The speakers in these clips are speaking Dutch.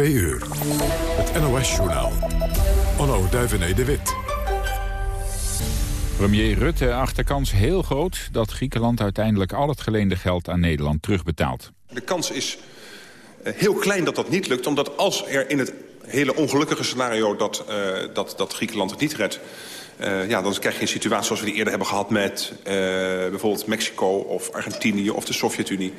2 uur. Het NOS-journaal. Onno Duivené de Wit. Premier Rutte acht kans heel groot dat Griekenland uiteindelijk al het geleende geld aan Nederland terugbetaalt. De kans is eh, heel klein dat dat niet lukt, omdat als er in het hele ongelukkige scenario dat, uh, dat, dat Griekenland het niet redt... Uh, ja, dan krijg je een situatie zoals we die eerder hebben gehad met uh, bijvoorbeeld Mexico of Argentinië of de Sovjet-Unie.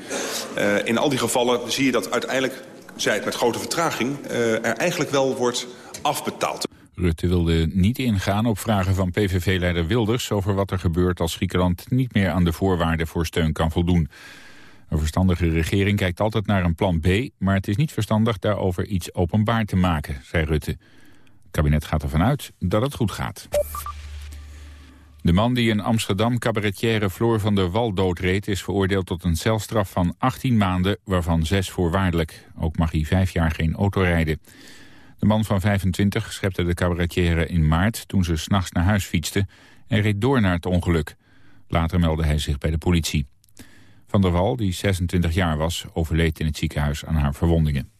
Uh, in al die gevallen zie je dat uiteindelijk, zij het met grote vertraging, er eigenlijk wel wordt afbetaald. Rutte wilde niet ingaan op vragen van PVV-leider Wilders over wat er gebeurt als Griekenland niet meer aan de voorwaarden voor steun kan voldoen. Een verstandige regering kijkt altijd naar een plan B, maar het is niet verstandig daarover iets openbaar te maken, zei Rutte. Het kabinet gaat ervan uit dat het goed gaat. De man die in Amsterdam cabaretière Floor van der Wal doodreed... is veroordeeld tot een celstraf van 18 maanden, waarvan 6 voorwaardelijk. Ook mag hij vijf jaar geen auto rijden. De man van 25 schepte de cabaretière in maart... toen ze s'nachts naar huis fietste en reed door naar het ongeluk. Later meldde hij zich bij de politie. Van der Wal, die 26 jaar was, overleed in het ziekenhuis aan haar verwondingen.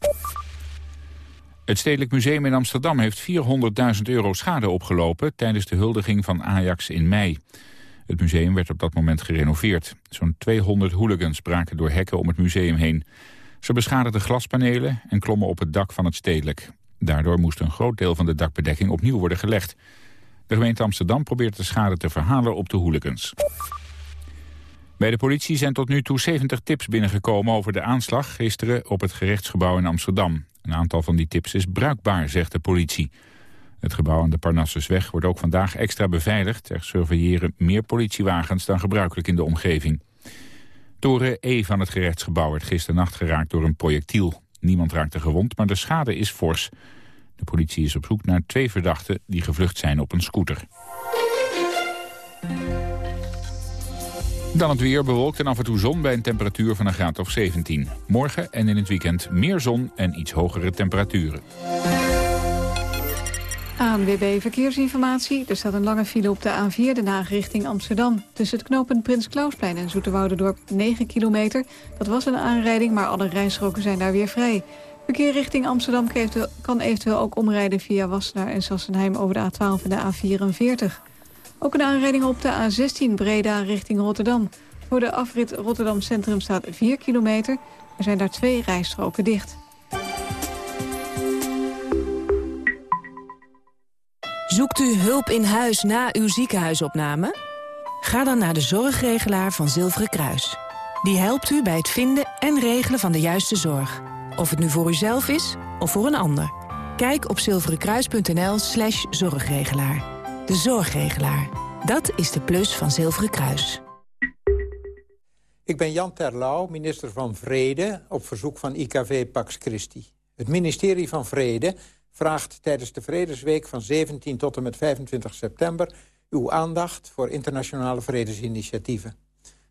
Het Stedelijk Museum in Amsterdam heeft 400.000 euro schade opgelopen... tijdens de huldiging van Ajax in mei. Het museum werd op dat moment gerenoveerd. Zo'n 200 hooligans braken door hekken om het museum heen. Ze beschadigden glaspanelen en klommen op het dak van het Stedelijk. Daardoor moest een groot deel van de dakbedekking opnieuw worden gelegd. De gemeente Amsterdam probeert de schade te verhalen op de hooligans. Bij de politie zijn tot nu toe 70 tips binnengekomen over de aanslag gisteren op het gerechtsgebouw in Amsterdam. Een aantal van die tips is bruikbaar, zegt de politie. Het gebouw aan de Parnassusweg wordt ook vandaag extra beveiligd. Er surveilleren meer politiewagens dan gebruikelijk in de omgeving. Toren E van het gerechtsgebouw werd gisternacht geraakt door een projectiel. Niemand raakte gewond, maar de schade is fors. De politie is op zoek naar twee verdachten die gevlucht zijn op een scooter. Dan het weer bewolkt en af en toe zon bij een temperatuur van een graad of 17. Morgen en in het weekend meer zon en iets hogere temperaturen. ANWB Verkeersinformatie. Er staat een lange file op de A4, de Haag richting Amsterdam. Tussen het knooppunt Prins Klausplein en Zoeterwoudendorp 9 kilometer. Dat was een aanrijding, maar alle rijstroken zijn daar weer vrij. Verkeer richting Amsterdam kan eventueel ook omrijden via Wassenaar en Sassenheim over de A12 en de A44. Ook een aanrijding op de A16 Breda richting Rotterdam. Voor de afrit Rotterdam Centrum staat 4 kilometer. Er zijn daar twee rijstroken dicht. Zoekt u hulp in huis na uw ziekenhuisopname? Ga dan naar de zorgregelaar van Zilveren Kruis. Die helpt u bij het vinden en regelen van de juiste zorg. Of het nu voor uzelf is of voor een ander. Kijk op zilverenkruis.nl slash zorgregelaar. De zorgregelaar. Dat is de plus van Zilveren Kruis. Ik ben Jan Terlouw, minister van Vrede, op verzoek van IKV Pax Christi. Het ministerie van Vrede vraagt tijdens de Vredesweek van 17 tot en met 25 september... uw aandacht voor internationale vredesinitiatieven.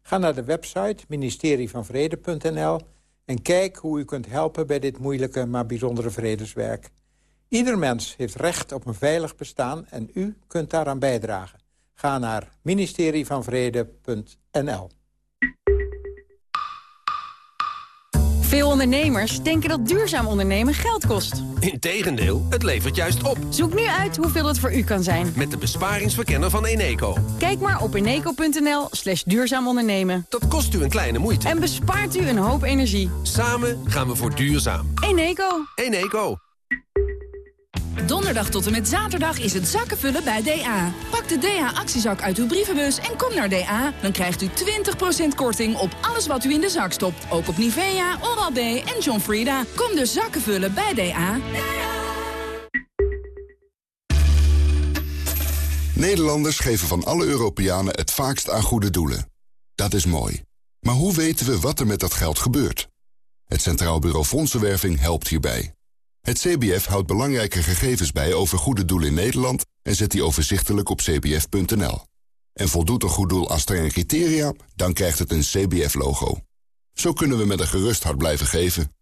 Ga naar de website ministerievanvrede.nl en kijk hoe u kunt helpen bij dit moeilijke maar bijzondere vredeswerk. Ieder mens heeft recht op een veilig bestaan en u kunt daaraan bijdragen. Ga naar ministerievanvrede.nl. Veel ondernemers denken dat duurzaam ondernemen geld kost. Integendeel, het levert juist op. Zoek nu uit hoeveel het voor u kan zijn. Met de besparingsverkenner van Eneco. Kijk maar op eneco.nl slash duurzaam ondernemen. Dat kost u een kleine moeite. En bespaart u een hoop energie. Samen gaan we voor duurzaam. Eneco. Eneco. Donderdag tot en met zaterdag is het zakkenvullen bij DA. Pak de DA-actiezak uit uw brievenbus en kom naar DA. Dan krijgt u 20% korting op alles wat u in de zak stopt. Ook op Nivea, Oral-B en John Frieda. Kom dus zakkenvullen bij DA. Nederlanders geven van alle Europeanen het vaakst aan goede doelen. Dat is mooi. Maar hoe weten we wat er met dat geld gebeurt? Het Centraal Bureau Fondsenwerving helpt hierbij. Het CBF houdt belangrijke gegevens bij over goede doelen in Nederland... en zet die overzichtelijk op cbf.nl. En voldoet een goed doel aan strenge criteria, dan krijgt het een CBF-logo. Zo kunnen we met een gerust hart blijven geven.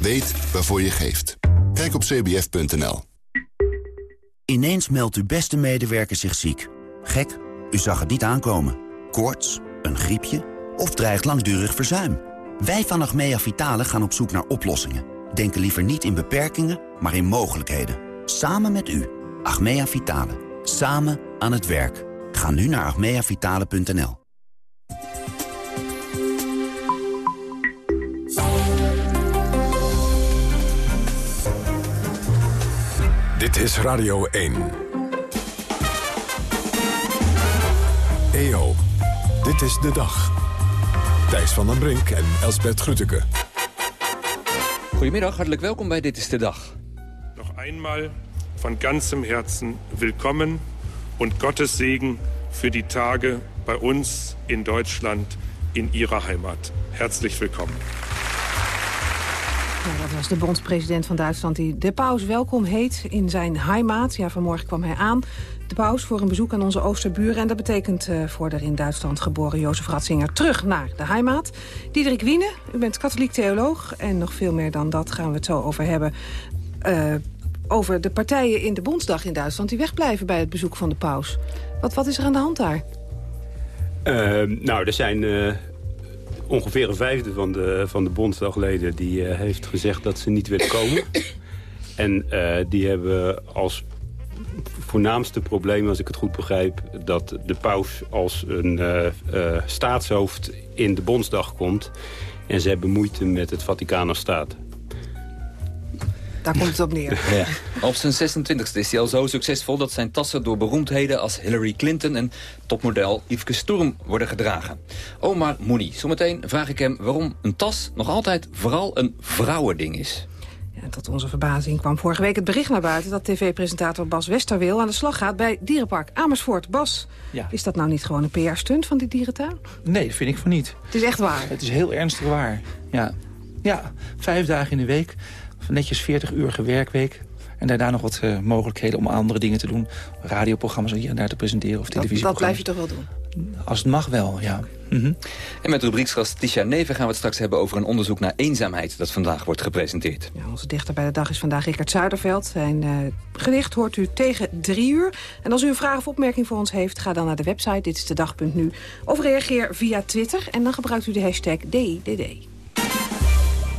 Weet waarvoor je geeft. Kijk op cbf.nl. Ineens meldt uw beste medewerker zich ziek. Gek, u zag het niet aankomen. Koorts, een griepje of dreigt langdurig verzuim. Wij van Achmea Vitale gaan op zoek naar oplossingen. Denken liever niet in beperkingen, maar in mogelijkheden. Samen met u. Achmea Vitale. Samen aan het werk. Ga nu naar achmeavitale.nl. Dit is Radio 1. EO, dit is de dag. Thijs van den Brink en Elsbert Grütke. Goedemiddag, hartelijk welkom bij Dit is de Dag. Nog eenmaal van ganzem Herzen willkommen und Gottes Segen für die Tage bei uns in Deutschland in Ihrer Heimat. Herzlich willkommen. Ja, dat was de bondspresident van Duitsland die de paus welkom heet in zijn heimaat. Ja, vanmorgen kwam hij aan, de paus, voor een bezoek aan onze oosterburen. En dat betekent uh, voor de in Duitsland geboren Jozef Ratzinger terug naar de heimaat. Diederik Wiene, u bent katholiek theoloog. En nog veel meer dan dat gaan we het zo over hebben. Uh, over de partijen in de Bondsdag in Duitsland... die wegblijven bij het bezoek van de paus. Wat, wat is er aan de hand daar? Uh, nou, er zijn uh, ongeveer een vijfde van de, van de Bondsdagleden... die heeft gezegd dat ze niet willen komen. en die hebben als voornaamste probleem, als ik het goed begrijp... dat de paus als een staatshoofd in de Bondsdag komt... en ze hebben moeite met het Vaticaan als staat. Daar komt het op neer. Ja. Op zijn 26e is hij al zo succesvol dat zijn tassen door beroemdheden als Hillary Clinton en topmodel Yveske Sturm worden gedragen. Omar Mooney. Zometeen vraag ik hem waarom een tas nog altijd vooral een vrouwending is. Ja, tot onze verbazing kwam vorige week het bericht naar buiten... dat tv-presentator Bas Westerweel aan de slag gaat bij Dierenpark Amersfoort. Bas, ja. is dat nou niet gewoon een PR-stunt van die dierentuin? Nee, dat vind ik van niet. Het is echt waar? Het is heel ernstig waar, ja. Ja, vijf dagen in de week netjes 40 uur werkweek. En daarna nog wat uh, mogelijkheden om andere dingen te doen. Radioprogramma's hier en daar te presenteren of televisieprogramma's. Dat, dat blijf je toch wel doen? Als het mag wel, ja. Mm -hmm. En met rubrieksgast Tisha Neven gaan we het straks hebben over een onderzoek naar eenzaamheid dat vandaag wordt gepresenteerd. Ja, onze dichter bij de dag is vandaag Rickert Zuiderveld. Zijn uh, gedicht hoort u tegen drie uur. En als u een vraag of opmerking voor ons heeft, ga dan naar de website dit is de dag.nu. Of reageer via Twitter en dan gebruikt u de hashtag DDD.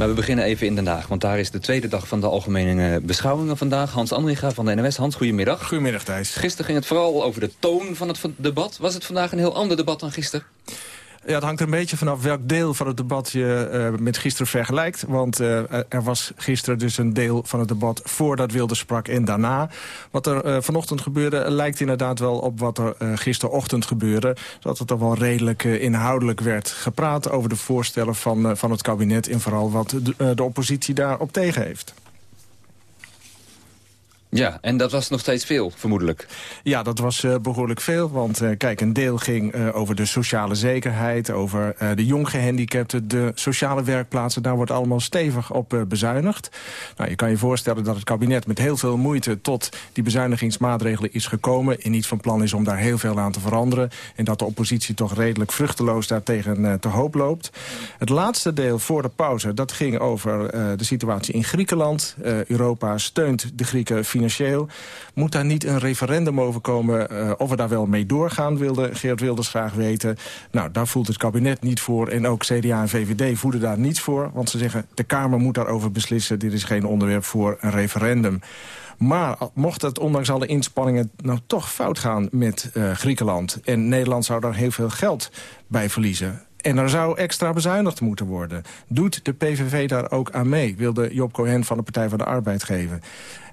Maar we beginnen even in Den Haag, want daar is de tweede dag van de algemene beschouwingen vandaag. Hans Andringa van de NWS. Hans, goedemiddag. Goedemiddag, Thijs. Gisteren ging het vooral over de toon van het debat. Was het vandaag een heel ander debat dan gisteren? Ja, het hangt er een beetje vanaf welk deel van het debat je uh, met gisteren vergelijkt. Want uh, er was gisteren dus een deel van het debat voordat Wilders sprak en daarna. Wat er uh, vanochtend gebeurde lijkt inderdaad wel op wat er gisterochtend gebeurde. Dat het toch wel redelijk inhoudelijk werd gepraat over de voorstellen van, van het kabinet... en vooral wat de, de oppositie daarop tegen heeft. Ja, en dat was nog steeds veel, vermoedelijk. Ja, dat was uh, behoorlijk veel. Want uh, kijk, een deel ging uh, over de sociale zekerheid... over de jonggehandicapten, de sociale werkplaatsen. Daar wordt allemaal stevig op bezuinigd. Nou, je kan je voorstellen dat het kabinet met heel veel moeite... tot die bezuinigingsmaatregelen is gekomen... en niet van plan is om daar heel veel aan te veranderen... en dat de oppositie toch redelijk vruchteloos daartegen te hoop loopt. Het laatste deel voor de pauze, dat ging over de situatie in Griekenland. Europa steunt de Grieken financieel Moet daar niet een referendum over komen uh, of we daar wel mee doorgaan, wilde Geert Wilders graag weten. Nou, daar voelt het kabinet niet voor en ook CDA en VVD voelen daar niets voor. Want ze zeggen, de Kamer moet daarover beslissen. Dit is geen onderwerp voor een referendum. Maar mocht het ondanks alle inspanningen nou toch fout gaan met uh, Griekenland... en Nederland zou daar heel veel geld bij verliezen... En er zou extra bezuinigd moeten worden. Doet de PVV daar ook aan mee? Wilde Job Cohen van de Partij van de Arbeid geven.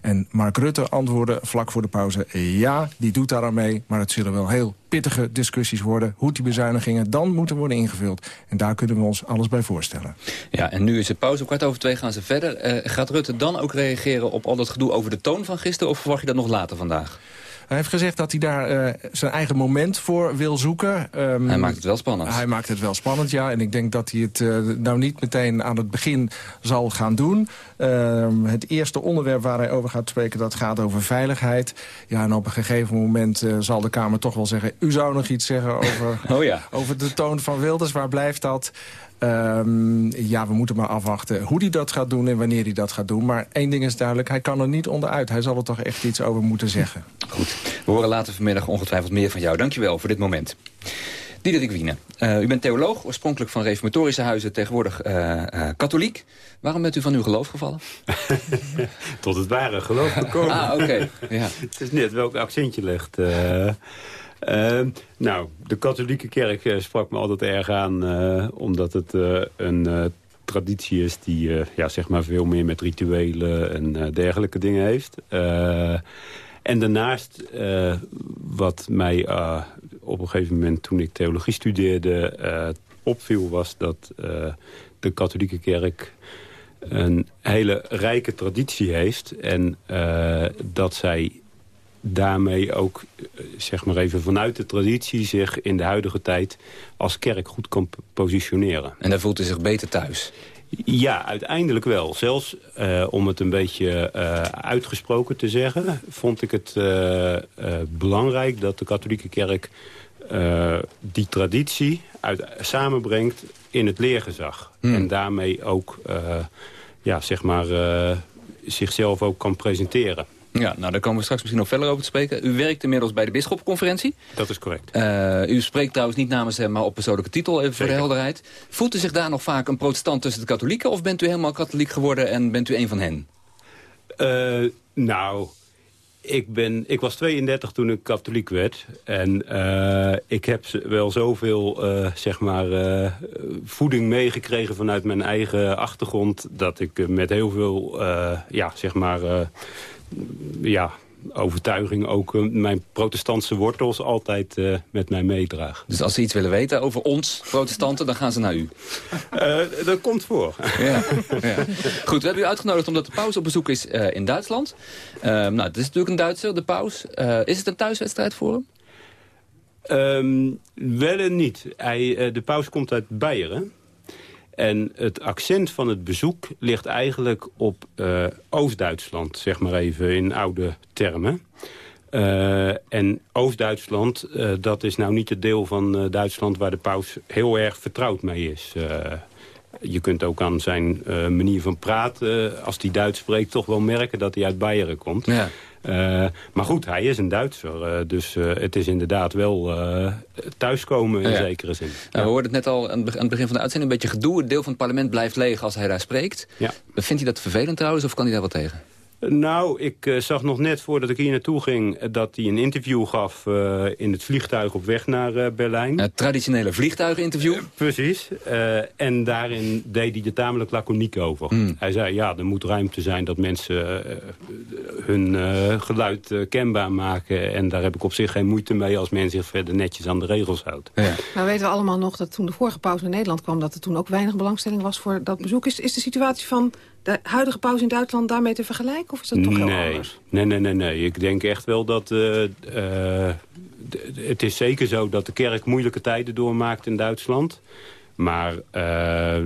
En Mark Rutte antwoordde vlak voor de pauze... ja, die doet daar aan mee, maar het zullen wel heel pittige discussies worden... hoe die bezuinigingen dan moeten worden ingevuld. En daar kunnen we ons alles bij voorstellen. Ja, en nu is het pauze. Kwart over twee gaan ze verder. Uh, gaat Rutte dan ook reageren op al dat gedoe over de toon van gisteren... of verwacht je dat nog later vandaag? Hij heeft gezegd dat hij daar uh, zijn eigen moment voor wil zoeken. Um, hij maakt het wel spannend. Hij maakt het wel spannend, ja. En ik denk dat hij het uh, nou niet meteen aan het begin zal gaan doen. Uh, het eerste onderwerp waar hij over gaat spreken, dat gaat over veiligheid. Ja, en op een gegeven moment uh, zal de Kamer toch wel zeggen... u zou nog iets zeggen over, oh ja. over de toon van Wilders. Waar blijft dat? Um, ja, we moeten maar afwachten hoe hij dat gaat doen en wanneer hij dat gaat doen. Maar één ding is duidelijk, hij kan er niet onderuit. Hij zal er toch echt iets over moeten zeggen. Goed, we horen later vanmiddag ongetwijfeld meer van jou. Dankjewel voor dit moment. Diederik Wiene, uh, u bent theoloog, oorspronkelijk van reformatorische huizen, tegenwoordig uh, uh, katholiek. Waarom bent u van uw geloof gevallen? Tot het ware geloof gekomen. ah, oké. Ja. het is net welk accent je legt. Nou, de katholieke kerk sprak me altijd erg aan, omdat het een traditie is die ja, zeg maar veel meer met rituelen en dergelijke dingen heeft. En daarnaast, wat mij op een gegeven moment toen ik theologie studeerde opviel... was dat de katholieke kerk een hele rijke traditie heeft. En dat zij daarmee ook, zeg maar even vanuit de traditie... zich in de huidige tijd als kerk goed kan positioneren. En daar voelt u zich beter thuis? Ja, uiteindelijk wel. Zelfs uh, om het een beetje uh, uitgesproken te zeggen... vond ik het uh, belangrijk dat de katholieke kerk die traditie uit, samenbrengt in het leergezag. Hmm. En daarmee ook ja, zeg maar, zichzelf ook kan presenteren. Ja, nou daar komen we straks misschien nog verder over te spreken. U werkt inmiddels bij de Bisschopconferentie. Dat is correct. Uh, u spreekt trouwens niet namens hem, maar op persoonlijke titel, even voor de helderheid. Voelt u zich daar nog vaak een protestant tussen de katholieken... of bent u helemaal katholiek geworden en bent u een van hen? Uh, nou, ik, ben, ik was 32 toen ik katholiek werd. En uh, ik heb wel zoveel uh, zeg maar, uh, voeding meegekregen vanuit mijn eigen achtergrond... dat ik met heel veel ja, zeg maar, ja, overtuiging ook uh, mijn protestantse wortels altijd uh, met mij meedraag. Dus als ze iets willen weten over ons, protestanten, dan gaan ze naar u? Uh, dat komt voor. Ja, ja. Goed, we hebben u uitgenodigd omdat de paus op bezoek is in Duitsland. nou, het is natuurlijk een Duitser, de paus. is het een thuiswedstrijd voor hem? Um, wel en niet. Hij, de paus komt uit Beieren. En het accent van het bezoek ligt eigenlijk op uh, Oost-Duitsland, zeg maar even in oude termen. Uh, en Oost-Duitsland, uh, dat is nou niet het deel van Duitsland waar de paus heel erg vertrouwd mee is. je kunt ook aan zijn manier van praten, als hij Duits spreekt, toch wel merken dat hij uit Beieren komt. Ja. Uh, maar goed, hij is een Duitser. Uh, dus uh, het is inderdaad wel thuiskomen in ja. zekere zin. Nou, we hoorden het net al aan het begin van de uitzending... een beetje gedoe. Het deel van het parlement blijft leeg als hij daar spreekt. Ja. Vindt hij dat vervelend trouwens of kan hij daar wat tegen? Nou, ik uh, zag nog net voordat ik hier naartoe ging... Uh, dat hij een interview gaf uh, in het vliegtuig op weg naar Berlijn. Het traditionele vliegtuiginterview. precies. en daarin deed hij er tamelijk laconiek over. Mm. Hij zei, ja, er moet ruimte zijn dat mensen hun geluid kenbaar maken. En daar heb ik op zich geen moeite mee als men zich verder netjes aan de regels houdt. Ja. Nou weten we allemaal nog dat toen de vorige pauze in Nederland kwam... dat er toen ook weinig belangstelling was voor dat bezoek. Is, is de situatie van de huidige pauze in Duitsland daarmee te vergelijken? Of is dat toch heel nee. anders? Nee, nee, nee, nee. Ik denk echt wel dat... Uh, uh, het is zeker zo dat de kerk moeilijke tijden doormaakt in Duitsland. Maar uh,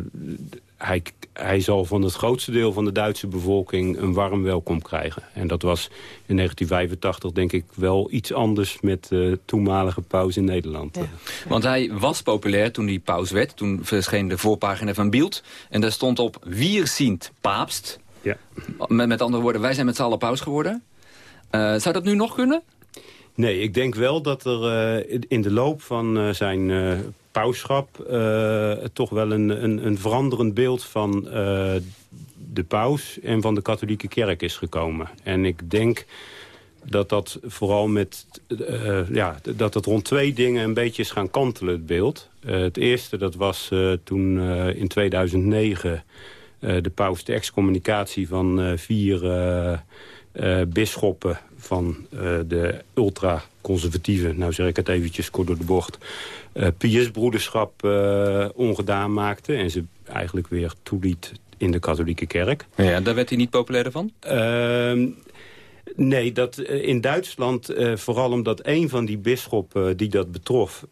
hij, hij zal van het grootste deel van de Duitse bevolking een warm welkom krijgen. En dat was in 1985 denk ik wel iets anders met de toenmalige paus in Nederland. Ja. Want hij was populair toen hij paus werd. Toen verscheen de voorpagina van Bielt. En daar stond op Wier ziend paapst. Ja. Met, met andere woorden, wij zijn met z'n allen paus geworden. Uh, zou dat nu nog kunnen? Nee, ik denk wel dat er uh, in de loop van uh, zijn uh, pauschap uh, toch wel een, een, een, veranderend beeld van uh, de paus en van de katholieke kerk is gekomen. En ik denk dat dat vooral met uh, ja, dat het rond twee dingen een beetje is gaan kantelen, het beeld. het eerste, dat was toen in 2009 de paus de excommunicatie van vier bisschoppen van de ultra-conservatieve, nou zeg ik het eventjes kort door de bocht, uh, Piusbroederschap uh, ongedaan maakte. En ze eigenlijk weer toeliet in de katholieke kerk. Ja, daar werd hij niet populairder van? Uh, nee, dat, in Duitsland, uh, vooral omdat een van die bisschoppen die dat betrof...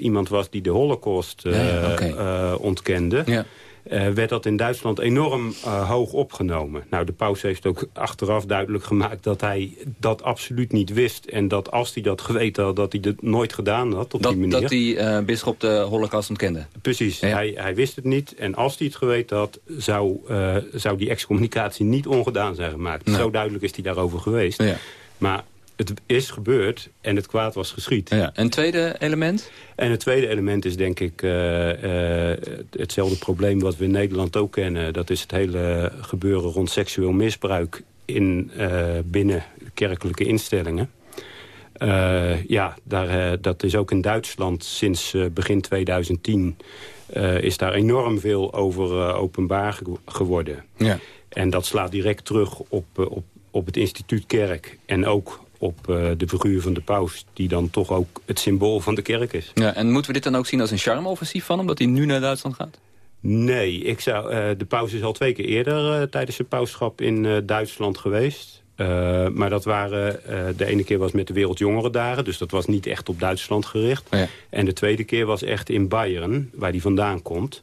iemand was die de holocaust ja, ja, okay. ontkende... Ja uh, werd dat in Duitsland enorm uh, hoog opgenomen. Nou, de paus heeft ook achteraf duidelijk gemaakt dat hij dat absoluut niet wist. En dat als hij dat geweten had, dat hij dat nooit gedaan had op dat, die manier. Dat die uh, bisschop de holocaust ontkende? Precies, ja. hij, hij wist het niet. En als hij het geweten had, zou, zou die excommunicatie niet ongedaan zijn gemaakt. Nee. Zo duidelijk is hij daarover geweest. Ja. Maar het is gebeurd en het kwaad was geschied. Ja. Een tweede element? En het tweede element is denk ik uh, uh, hetzelfde probleem wat we in Nederland ook kennen. Dat is het hele gebeuren rond seksueel misbruik in, uh, binnen kerkelijke instellingen. ja, daar, dat is ook in Duitsland sinds begin 2010... is daar enorm veel over openbaar geworden. Ja. En dat slaat direct terug op, op, op het instituut kerk. En ook op uh, de figuur van de paus... die dan toch ook het symbool van de kerk is. Ja, en moeten we dit dan ook zien als een charme-offensief van hem... dat hij nu naar Duitsland gaat? Nee, ik zou, uh, de paus is al twee keer eerder uh, tijdens zijn pauschap in Duitsland geweest. maar dat waren, de ene keer was met de Wereldjongerendagen... dus dat was niet echt op Duitsland gericht. Oh ja. En de tweede keer was echt in Bayern, waar hij vandaan komt...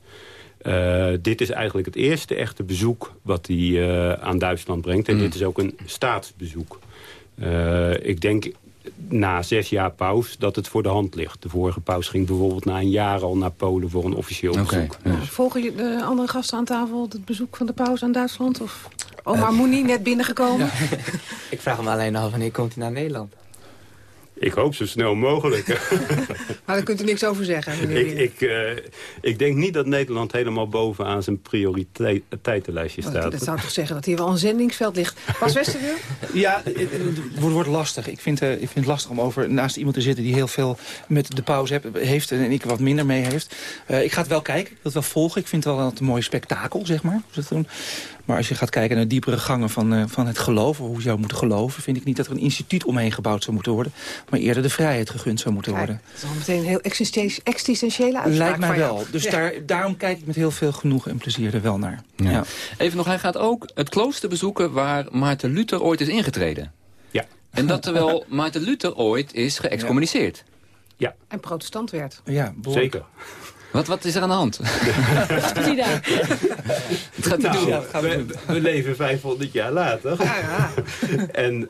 Dit is eigenlijk het eerste echte bezoek wat hij aan Duitsland brengt. En mm. dit is ook een staatsbezoek. Uh, ik denk na zes jaar paus dat het voor de hand ligt. De vorige paus ging bijvoorbeeld na een jaar al naar Polen voor een officieel okay. bezoek. Ja. Volgen de andere gasten aan tafel het bezoek van de paus aan Duitsland? Of Omar Mouni net binnengekomen? Ja. ik vraag me alleen af wanneer komt hij naar Nederland? Ik hoop zo snel mogelijk. maar daar kunt u niks over zeggen. Ik, ik, uh, ik, denk niet dat Nederland helemaal bovenaan zijn prioriteitenlijstje oh, staat. Dat zou toch zeggen dat hier wel een zendingsveld ligt. Bas Westerwil? ja, het wordt lastig. Ik vind, uh, ik vind het lastig om over naast iemand te zitten... die heel veel met de pauze heeft en ik wat minder mee heeft. Uh, ik ga het wel kijken, ik wil het wel volgen. Ik vind het wel een mooi spektakel, zeg maar. Maar als je gaat kijken naar diepere gangen van, uh, van het geloven... hoe je zou moeten geloven... vind ik niet dat er een instituut omheen gebouwd zou moeten worden... maar eerder de vrijheid gegund zou moeten worden. Dat is al meteen een heel existentiële uitspraak Lijkt mij wel. Dus daar, daarom kijk ik met heel veel genoegen en plezier er wel naar. Ja. Ja. Even nog, hij gaat ook het klooster bezoeken... waar Maarten Luther ooit is ingetreden. Ja. En dat terwijl Maarten Luther ooit is geëxcommuniceerd. Ja. En protestant werd. Ja, zeker. Wat, wat is er aan de hand? Zie daar. Wat gaat nou, doen? we, we, leven 500 jaar later. Ja, ja. en uh,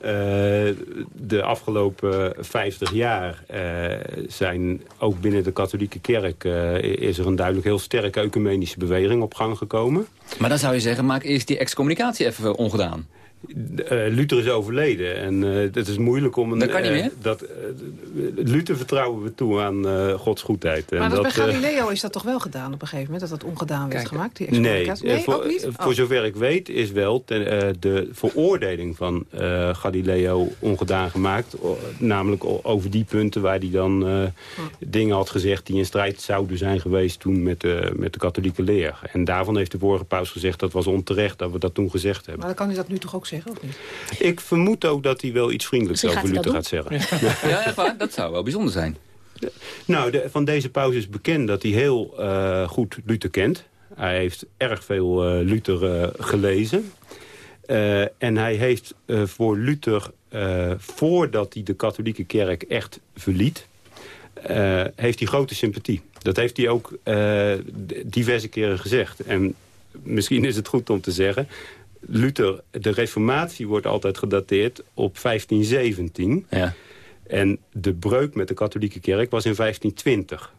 de afgelopen 50 jaar uh, zijn ook binnen de katholieke kerk... Uh, is er een duidelijk heel sterke ecumenische beweging op gang gekomen. Maar dan zou je zeggen, maak eerst die excommunicatie even ongedaan. Uh, Luther is overleden en uh, het is moeilijk om... Een, dat kan niet meer? dat, Luther vertrouwen we toe aan Gods goedheid. Maar dat bij Galileo is dat toch wel gedaan op een gegeven moment? Dat dat ongedaan werd gemaakt, die Nee, nee voor, ook niet? voor oh. zover ik weet is wel ten, de veroordeling van Galileo ongedaan gemaakt. namelijk over die punten waar hij dan hm. dingen had gezegd... die in strijd zouden zijn geweest toen met de, met de katholieke leer. En daarvan heeft de vorige paus gezegd dat was onterecht dat we dat toen gezegd hebben. Maar dan kan hij dat nu toch ook zeggen? Of niet? Ik vermoed ook dat hij wel iets vriendelijks over Luther gaat zeggen. Ja, ja dat zou wel bijzonder zijn. Nou, de, van deze pauze is bekend dat hij heel uh, goed Luther kent. Hij heeft erg veel uh, Luther uh, gelezen. en hij heeft voor Luther, voordat hij de katholieke kerk echt verliet... heeft hij grote sympathie. Dat heeft hij ook diverse keren gezegd. En misschien is het goed om te zeggen... Luther, de reformatie wordt altijd gedateerd op 1517. Ja. En de breuk met de katholieke kerk was in 1520.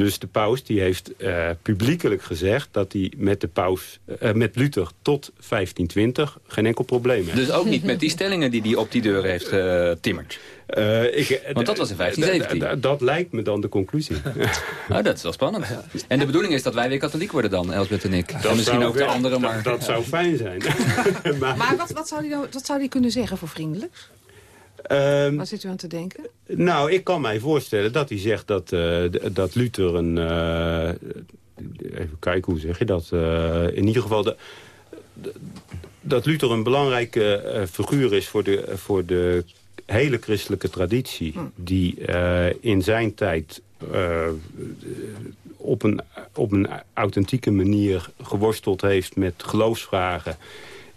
Dus de paus die heeft uh, publiekelijk gezegd dat hij met, de paus, uh, met Luther tot 1520 geen enkel probleem heeft. Dus ook niet met die stellingen die hij op die deur heeft getimmerd? Uh, ik, Want dat was in 1517. Dat lijkt me dan de conclusie. oh, dat is wel spannend. En de bedoeling is dat wij weer katholiek worden dan, Elsbeth en ik. en misschien ook de anderen, maar... Dat, zou fijn zijn. maar, maar wat, wat, zou hij nou, wat zou hij kunnen zeggen voor vriendelijks? Um, Waar zit u aan te denken? Nou, ik kan mij voorstellen dat hij zegt dat, uh, dat Luther een... Uh, even kijken, hoe zeg je dat? Uh, in ieder geval... De, dat Luther een belangrijke figuur is voor de, voor de hele christelijke traditie... Hm. die in zijn tijd op, een, op een authentieke manier geworsteld heeft met geloofsvragen...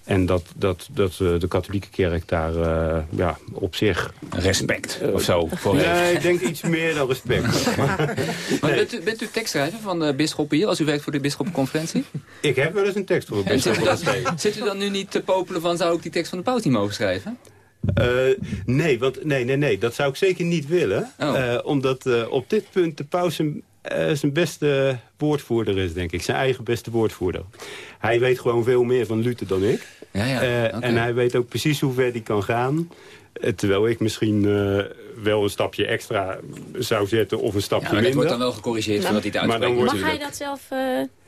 En dat, dat, dat uh, de katholieke kerk daar uh, ja, op zich... Respect uh, of zo voor Nee, heeft. ik denk iets meer dan respect. maar nee. bent, u, bent u tekstschrijver van de bisschoppen hier, als u werkt voor de bisschoppenconferentie? Ik heb wel eens een tekst voor een bisschop geschreven. Zit u dan nu niet te popelen van, zou ik die tekst van de paus niet mogen schrijven? nee, want, nee, nee, nee, dat zou ik zeker niet willen. Oh. omdat op dit punt de paus een uh, zijn beste woordvoerder is, denk ik. Zijn eigen beste woordvoerder. Hij weet gewoon veel meer van Luther dan ik. Ja, ja. Uh, En hij weet ook precies hoe ver hij kan gaan. terwijl ik misschien wel een stapje extra zou zetten of een stapje ja, minder. dat wordt dan wel gecorrigeerd voordat hij het uitspreekt. Mag hij dat zelf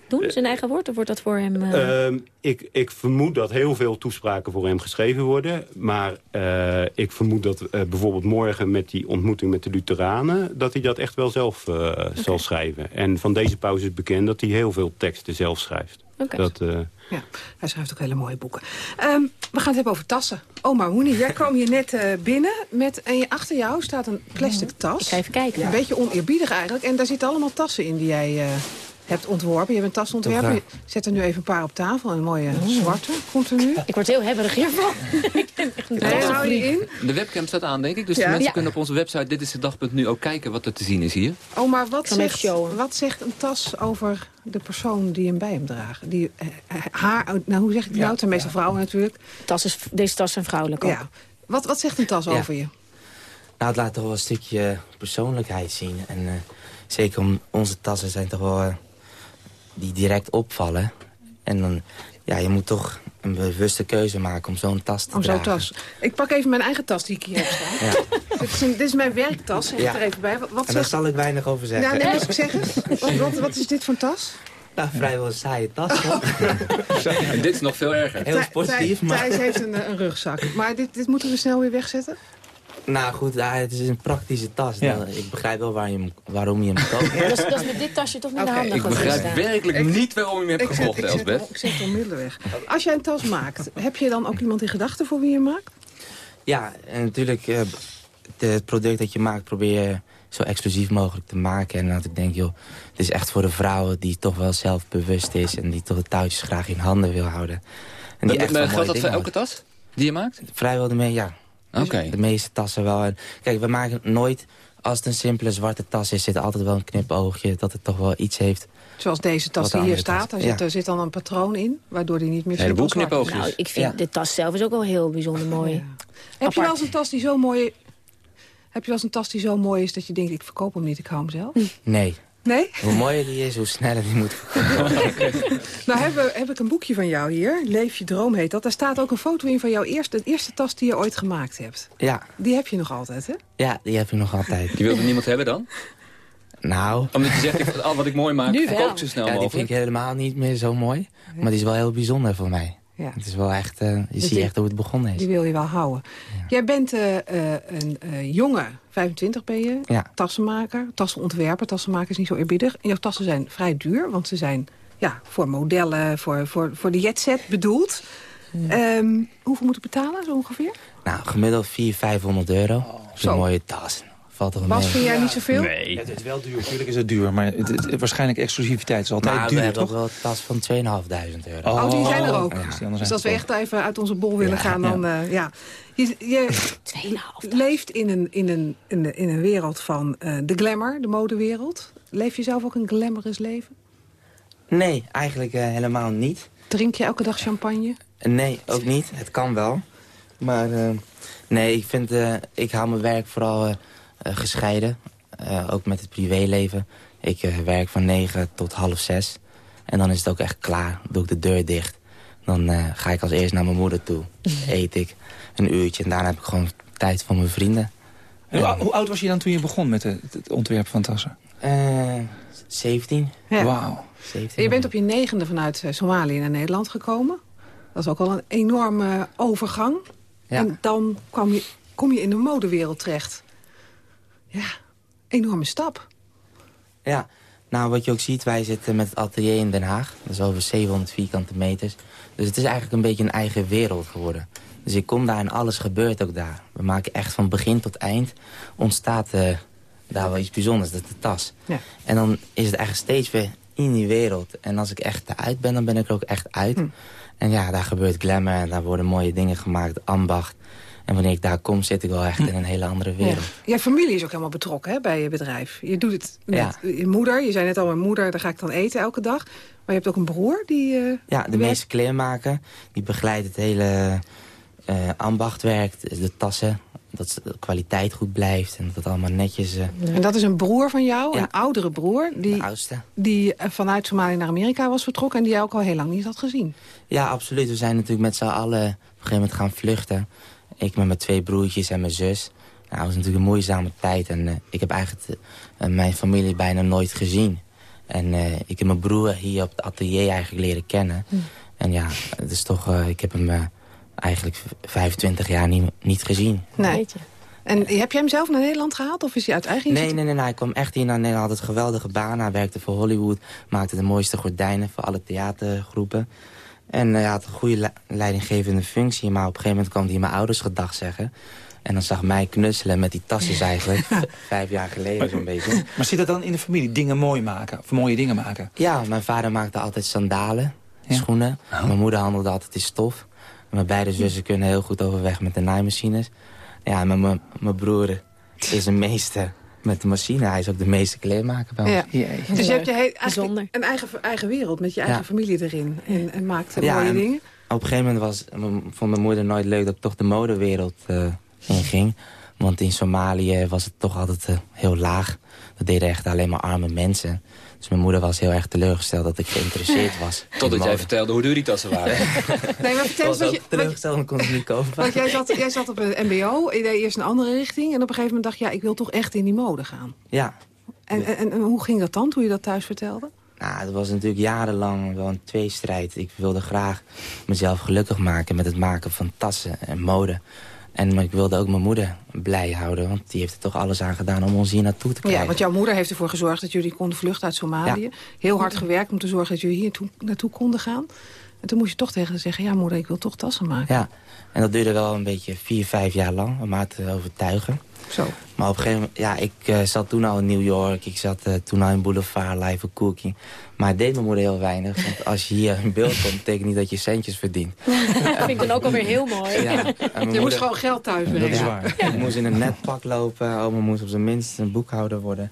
doen, zijn eigen woord? Of wordt dat voor hem... Uh... ik, ik vermoed dat heel veel toespraken voor hem geschreven worden. Maar uh, ik vermoed dat uh, bijvoorbeeld morgen met die ontmoeting met de Lutheranen... dat hij dat echt wel zelf okay. zal schrijven. En van deze pauze is bekend dat hij heel veel teksten zelf schrijft. Okay. Dat, ja, hij schrijft ook hele mooie boeken. Um, we gaan het hebben over tassen. Oma Hoenie, jij kwam hier net uh, binnen met en achter jou staat een plastic tas. Ik ga even kijken. Een beetje oneerbiedig eigenlijk. En daar zitten allemaal tassen in die jij uh, hebt ontworpen. Je hebt een tas ontworpen. Je zet er nu even een paar op tafel. Een mooie oh. zwarte komt er nu. Ik word heel hebberig hiervan. nee, hou je in. De webcam staat aan, denk ik. Dus ja. de mensen ja. kunnen op onze website dit is de dag.nu ook kijken wat er te zien is hier. Oh, maar wat zegt, wat zegt een tas over de persoon die hem bij hem draagt? Die, uh, haar, nou, hoe zeg ik het nou? Het zijn meestal vrouwen natuurlijk. Tas is, deze tas zijn vrouwelijk ook. Ja. Wat, wat zegt een tas over je? Nou, het laat toch wel een stukje persoonlijkheid zien. En uh, zeker om onze tassen zijn toch wel... Uh, die direct opvallen. En dan, ja, je moet toch een bewuste keuze maken om zo'n tas te om dragen. zo'n tas. Ik pak even mijn eigen tas die ik hier heb staan. Ja. dit, is een, dit is mijn werktas, zeg ja. er even bij. Wat, wat en daar zal ik weinig over zeggen. Ja, nee, ik zeg eens. Wat, wat, wat is dit voor een tas? Nou, vrijwel een saaie tas. en dit is nog veel erger. Heel positief. maar... Thijs heeft een, een rugzak. Maar dit, dit moeten we snel weer wegzetten? Nou goed, ja, het is een praktische tas. Ja. Ik begrijp wel waar je, waarom je hem koopt. Ja, dat, is, dat, is, met dit tasje toch niet okay. handig. Ik begrijp werkelijk ik, niet waarom je hem hebt gekocht, Elsbeth. Ik zet het onmiddellijk weg. Als jij een tas maakt, heb je dan ook iemand in gedachten voor wie je maakt? Ja, en natuurlijk, uh, het product dat je maakt probeer je zo exclusief mogelijk te maken. En dat ik denk, joh, het is echt voor de vrouwen die toch wel zelfbewust is... en die toch de touwtjes graag in handen wil houden. En die maar, maar geldt dat voor elke tas die je maakt? Vrijwel de mee, ja. Okay. De meeste tassen wel. En kijk, we maken nooit, als het een simpele zwarte tas is... zit er altijd wel een knipoogje, dat het toch wel iets heeft... Zoals deze tas die hier staat. Daar, ja. zit, er zit dan een patroon in, waardoor die niet meer is. knipoogjes. Nou, ik vind ja. de tas zelf is ook wel heel bijzonder mooi. Ja. Heb je wel eens een tas die zo mooi... Heb je wel eens een tas die zo mooi is dat je denkt, ik verkoop hem niet, ik hou hem zelf? Nee. Nee? Hoe mooier die is, hoe sneller die moet nou heb, heb ik een boekje van jou hier. Leef je droom heet dat. Daar staat ook een foto in van jouw eerste, de eerste tas die je ooit gemaakt hebt. Ja. Die heb je nog altijd, hè? Ja, die heb ik nog altijd. Die wilde niemand hebben dan? Nou... Omdat je zegt, al wat ik mooi maak, verkoop ik zo snel ja, mogelijk. die vind ik helemaal niet meer zo mooi. Maar die is wel heel bijzonder voor mij. Ja. Het is wel echt, uh, je dus ziet die, echt hoe het begonnen is. Die wil je wel houden. Ja. Jij bent uh, uh, een jonge, 25 ben je, ja. tassenmaker, tassenontwerper. Tassenmaker is niet zo eerbiedig. En jouw tassen zijn vrij duur, want ze zijn ja, voor modellen, voor, voor, voor de jetset bedoeld. Um, hoeveel moet ik betalen, zo ongeveer? Nou, gemiddeld 400, 500 euro. Oh, Zo'n mooie tas. Valt Bas, vind jij niet zoveel? Nee. Ja, het is wel duur. Natuurlijk is het duur. Maar het, het, waarschijnlijk exclusiviteit is altijd maar duur, we hebben toch? ook wel een tas van 2.500 euro. Oh, die zijn er ook. Ja, dus als we echt even uit onze bol willen ja, gaan, dan... Ja. Uh, ja. Je, je leeft in een, in, een, in, een, in een wereld van uh, de glamour, de modewereld. Leef je zelf ook een glamorous leven? Nee, eigenlijk uh, helemaal niet. Drink je elke dag champagne? Nee, ook niet. Het kan wel. Maar nee, ik vind... ik hou mijn werk vooral... Uh, gescheiden. Uh, ook met het privéleven. Ik uh, werk van 9 tot half 6. En dan is het ook echt klaar. Doe ik de deur dicht. Dan uh, ga ik als eerst naar mijn moeder toe. Eet ik een uurtje. En daarna heb ik gewoon tijd voor mijn vrienden. Hoe, hoe, oud was je dan toen je begon met het, het ontwerpen van tassen? 17. Ja. Wauw. Je bent op je negende vanuit Somalië naar Nederland gekomen. Dat is ook al een enorme overgang. Ja. En dan kwam je, kom je in de modewereld terecht. Ja, enorme stap. Ja, nou wat je ook ziet, wij zitten met het atelier in Den Haag. Dat is over 700 vierkante meters. Dus het is eigenlijk een beetje een eigen wereld geworden. Dus ik kom daar en alles gebeurt ook daar. We maken echt van begin tot eind ontstaat uh, daar wel iets bijzonders, dat is de tas. Ja. En dan is het eigenlijk steeds weer in die wereld. En als ik echt eruit ben, dan ben ik er ook echt uit. Hm. En ja, daar gebeurt glamour en daar worden mooie dingen gemaakt, ambacht. En wanneer ik daar kom, zit ik wel echt in een hele andere wereld. Ja. Je familie is ook helemaal betrokken hè, bij je bedrijf. Je doet het met ja. je moeder. Je zei net al, mijn moeder, daar ga ik dan eten elke dag. Maar je hebt ook een broer die... Uh, ja, de meeste kleermaker. Die begeleidt het hele uh, ambachtwerk, de tassen. Dat de kwaliteit goed blijft en dat het allemaal netjes... Uh... En dat is een broer van jou, Ja. een oudere broer... die, die vanuit Somalië naar Amerika was vertrokken... en die jij ook al heel lang niet had gezien. Ja, absoluut. We zijn natuurlijk met z'n allen op een gegeven moment gaan vluchten. Ik met mijn twee broertjes en mijn zus. Nou, het was natuurlijk een moeizame tijd. En eh, ik heb eigenlijk eh, mijn familie bijna nooit gezien. En eh, ik heb mijn broer hier op het atelier eigenlijk leren kennen. Hm. En ja, het is toch, eh, ik heb hem eh, eigenlijk v- 25 jaar niet, niet gezien. Nee. En heb jij hem zelf naar Nederland gehaald? Of is hij uit eigen nee, nee, nee, hij kwam echt hier naar Nederland. Had het geweldige baan. Hij werkte voor Hollywood. Maakte de mooiste gordijnen voor alle theatergroepen. En eh, hij had een goede le- leidinggevende functie. Maar op een gegeven moment kwam hij mijn ouders gedag zeggen. En dan zag mij knutselen met die tasjes eigenlijk. Vijf jaar geleden zo'n beetje. Maar zit dat dan in de familie? Dingen mooi maken? Of mooie dingen maken? Ja, mijn vader maakte altijd sandalen, schoenen. Mijn moeder handelde altijd in stof. En mijn beide zussen kunnen heel goed overweg met de naaimachines. Ja, mijn, mijn broer is een meester met de machine. Hij is ook de meeste kleermaker bij ons. Ja. Dus je hebt je eigenlijk een eigen, eigen wereld met je eigen Ja. familie erin. En, en maakt Ja, mooie en dingen. Op een gegeven moment was, vond mijn moeder nooit leuk dat ik toch de modewereld eh inging. Want in Somalië was het toch altijd eh, heel laag. Dat deden echt alleen maar arme mensen. Dus mijn moeder was heel erg teleurgesteld dat ik geïnteresseerd was. Totdat jij vertelde hoe duur die tassen waren. Nee, maar vertel eens was wat je... Teleurgesteld en kon het niet kopen. want jij zat, jij zat op een mbo, je deed eerst een andere richting... en op een gegeven moment dacht je, ja, ik wil toch echt in die mode gaan. Ja, En, en, en hoe ging dat dan, toen je dat thuis vertelde? Nou, het was natuurlijk jarenlang wel een tweestrijd. Ik wilde graag mezelf gelukkig maken met het maken van tassen en mode. En maar ik wilde ook mijn moeder blij houden, want die heeft er toch alles aan gedaan om ons hier naartoe te krijgen. Ja, want jouw moeder heeft ervoor gezorgd dat jullie konden vluchten uit Somalië. Ja. Heel hard gewerkt om te zorgen dat jullie hier toe- naartoe konden gaan. En toen moest je toch tegen haar zeggen, ja moeder, ik wil toch tassen maken. Ja, en dat duurde wel een beetje vier, vijf jaar lang om haar te overtuigen. Zo. Maar op een gegeven moment, ja, ik eh, zat toen al in New York. Ik zat eh, toen al in Boulevard, Live Cooking. Maar het deed mijn moeder heel weinig. Want als je hier in beeld komt, betekent niet dat je centjes verdient. Dat vind ik dan ook alweer heel mooi. Ja, Je moest gewoon geld thuis brengen. Dat is waar. Ik moest in een netpak lopen. Oma moest op zijn minst een boekhouder worden.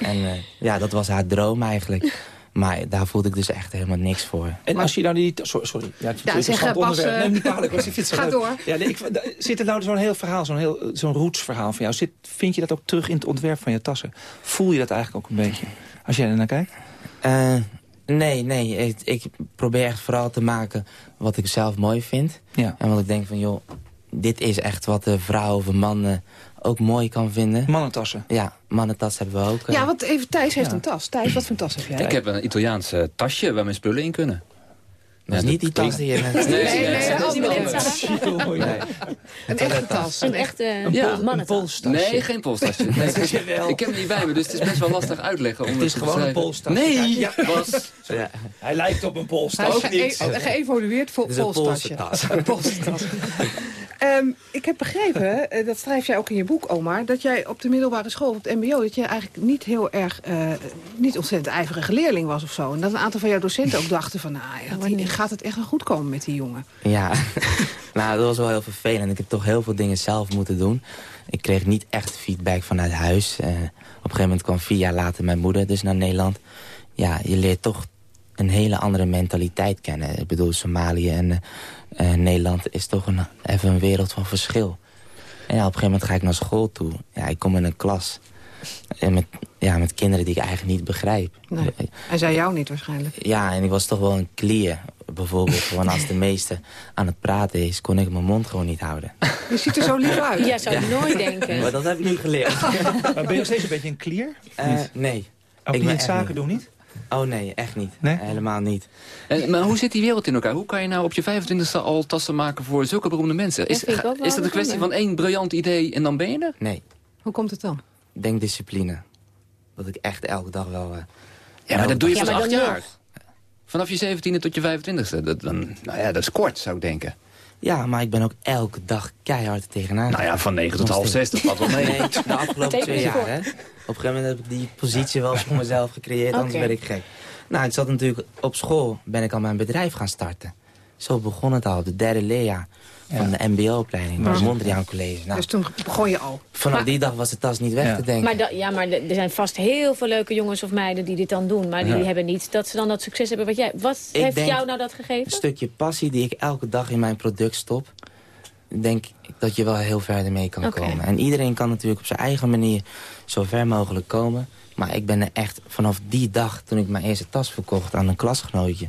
En eh, ja, dat was haar droom eigenlijk. Maar daar voelde ik dus echt helemaal niks voor. En als je nou die... Sorry, sorry. Ja, het Ja, zeg, onderwerp. eh, Neem niet kwalijk, want ik vind het zo ga leuk. door. Ja, nee, ik, zit er nou zo'n heel verhaal, zo'n heel zo'n rootsverhaal van jou? Zit, vind je dat ook terug in het ontwerp van je tassen? Voel je dat eigenlijk ook een beetje? Als jij er naar kijkt? Eh, nee, nee. Ik, ik probeer echt vooral te maken wat ik zelf mooi vind. Ja. En wat ik denk van, joh, dit is echt wat de vrouw of een man eh, ook mooi kan vinden. Mannentassen? Ja, mannentassen hebben we ook. eh. Ja, want even, Thijs heeft Ja. een tas. Thijs, wat voor een tas heb jij? Ik heb een Italiaans eh, tasje waar mijn spullen in kunnen. Dat is niet die tas die je net... Nee, Nee, nee, nee, dat dat is niet anders. Een echte tas. Een echte Ja, mannentas. Nee, geen polstasje. Nee, ik heb hem niet bij me, dus het is best wel lastig uitleggen. Om Het is gewoon een polstasje. Nee, Ja. Ja. Hij lijkt op een polstas. Hij is Ook niet. ge- geëvolueerd voor is een polstasje. Ehm, ik heb begrepen, eh, dat schrijf jij ook in je boek, Omar... dat jij op de middelbare school, op het mbo... dat je eigenlijk niet heel erg, eh, niet ontzettend ijverige leerling was of zo. En dat een aantal van jouw docenten ook dachten van... nou, ja, die- gaat het echt wel goed komen met die jongen? Ja, nou, dat was wel heel vervelend. Ik heb toch heel veel dingen zelf moeten doen. Ik kreeg niet echt feedback vanuit huis. Eh, op een gegeven moment kwam vier jaar later mijn moeder dus naar Nederland. Ja, je leert toch een hele andere mentaliteit kennen. Ik bedoel, Somalië en eh, eh, Nederland is toch een, even een wereld van verschil. En ja, op een gegeven moment ga ik naar school toe. Ja, ik kom in een klas. En met, ja, met kinderen die ik eigenlijk niet begrijp. Nee. En zij jou niet waarschijnlijk. Ja, en ik was toch wel een klier. Bijvoorbeeld, gewoon als de meester aan het praten is... kon ik mijn mond gewoon niet houden. Je ziet er zo lief uit. Ja, zou ik nooit denken. Maar dat heb ik niet geleerd. Maar ben je nog steeds een beetje een clear? Eh, nee. Ook Ik niet zaken niet. doen, niet? Oh nee, echt niet. Nee? Helemaal niet. En, maar hoe zit die wereld in elkaar? Hoe kan je nou op je 25e al tassen maken voor zulke beroemde mensen? Is, Dat is dat een kwestie van één briljant idee en dan ben je er? Nee. Hoe komt het dan? Denkdiscipline. Dat ik echt elke dag wel... eh, Ja, maar dat doe je Ja, maar acht jaar. Vanaf je 17e tot je 25e. Dat, dan, nou ja, dat is kort, zou ik denken. Ja, maar ik ben ook elke dag keihard tegenaan. Nou ja, van 9 tot half 6, dat valt wel mee. Nee, de afgelopen twee jaar, hè. Op een gegeven moment heb ik die positie wel voor mezelf gecreëerd, anders werd ik gek. Nou, ik zat natuurlijk op school, ben ik al mijn bedrijf gaan starten. Zo begon het al, de derde leerjaar van de mbo-opleiding, het Mondriaan College. Nou, Dus toen begon je al. vanaf Maar- die dag was de tas niet weg Ja. te denken. Maar, ja, maar er zijn vast heel veel leuke jongens of meiden die dit dan doen. Maar die Ja. hebben niet dat ze dan dat succes hebben wat jij... Wat Ik heeft denk- jou nou dat Een gegeven? stukje passie die ik elke dag in mijn product stop. Ik denk dat je wel heel ver ermee kan komen. En iedereen kan natuurlijk op zijn eigen manier zo ver mogelijk komen. Maar ik ben er echt vanaf die dag, toen ik mijn eerste tas verkocht aan een klasgenootje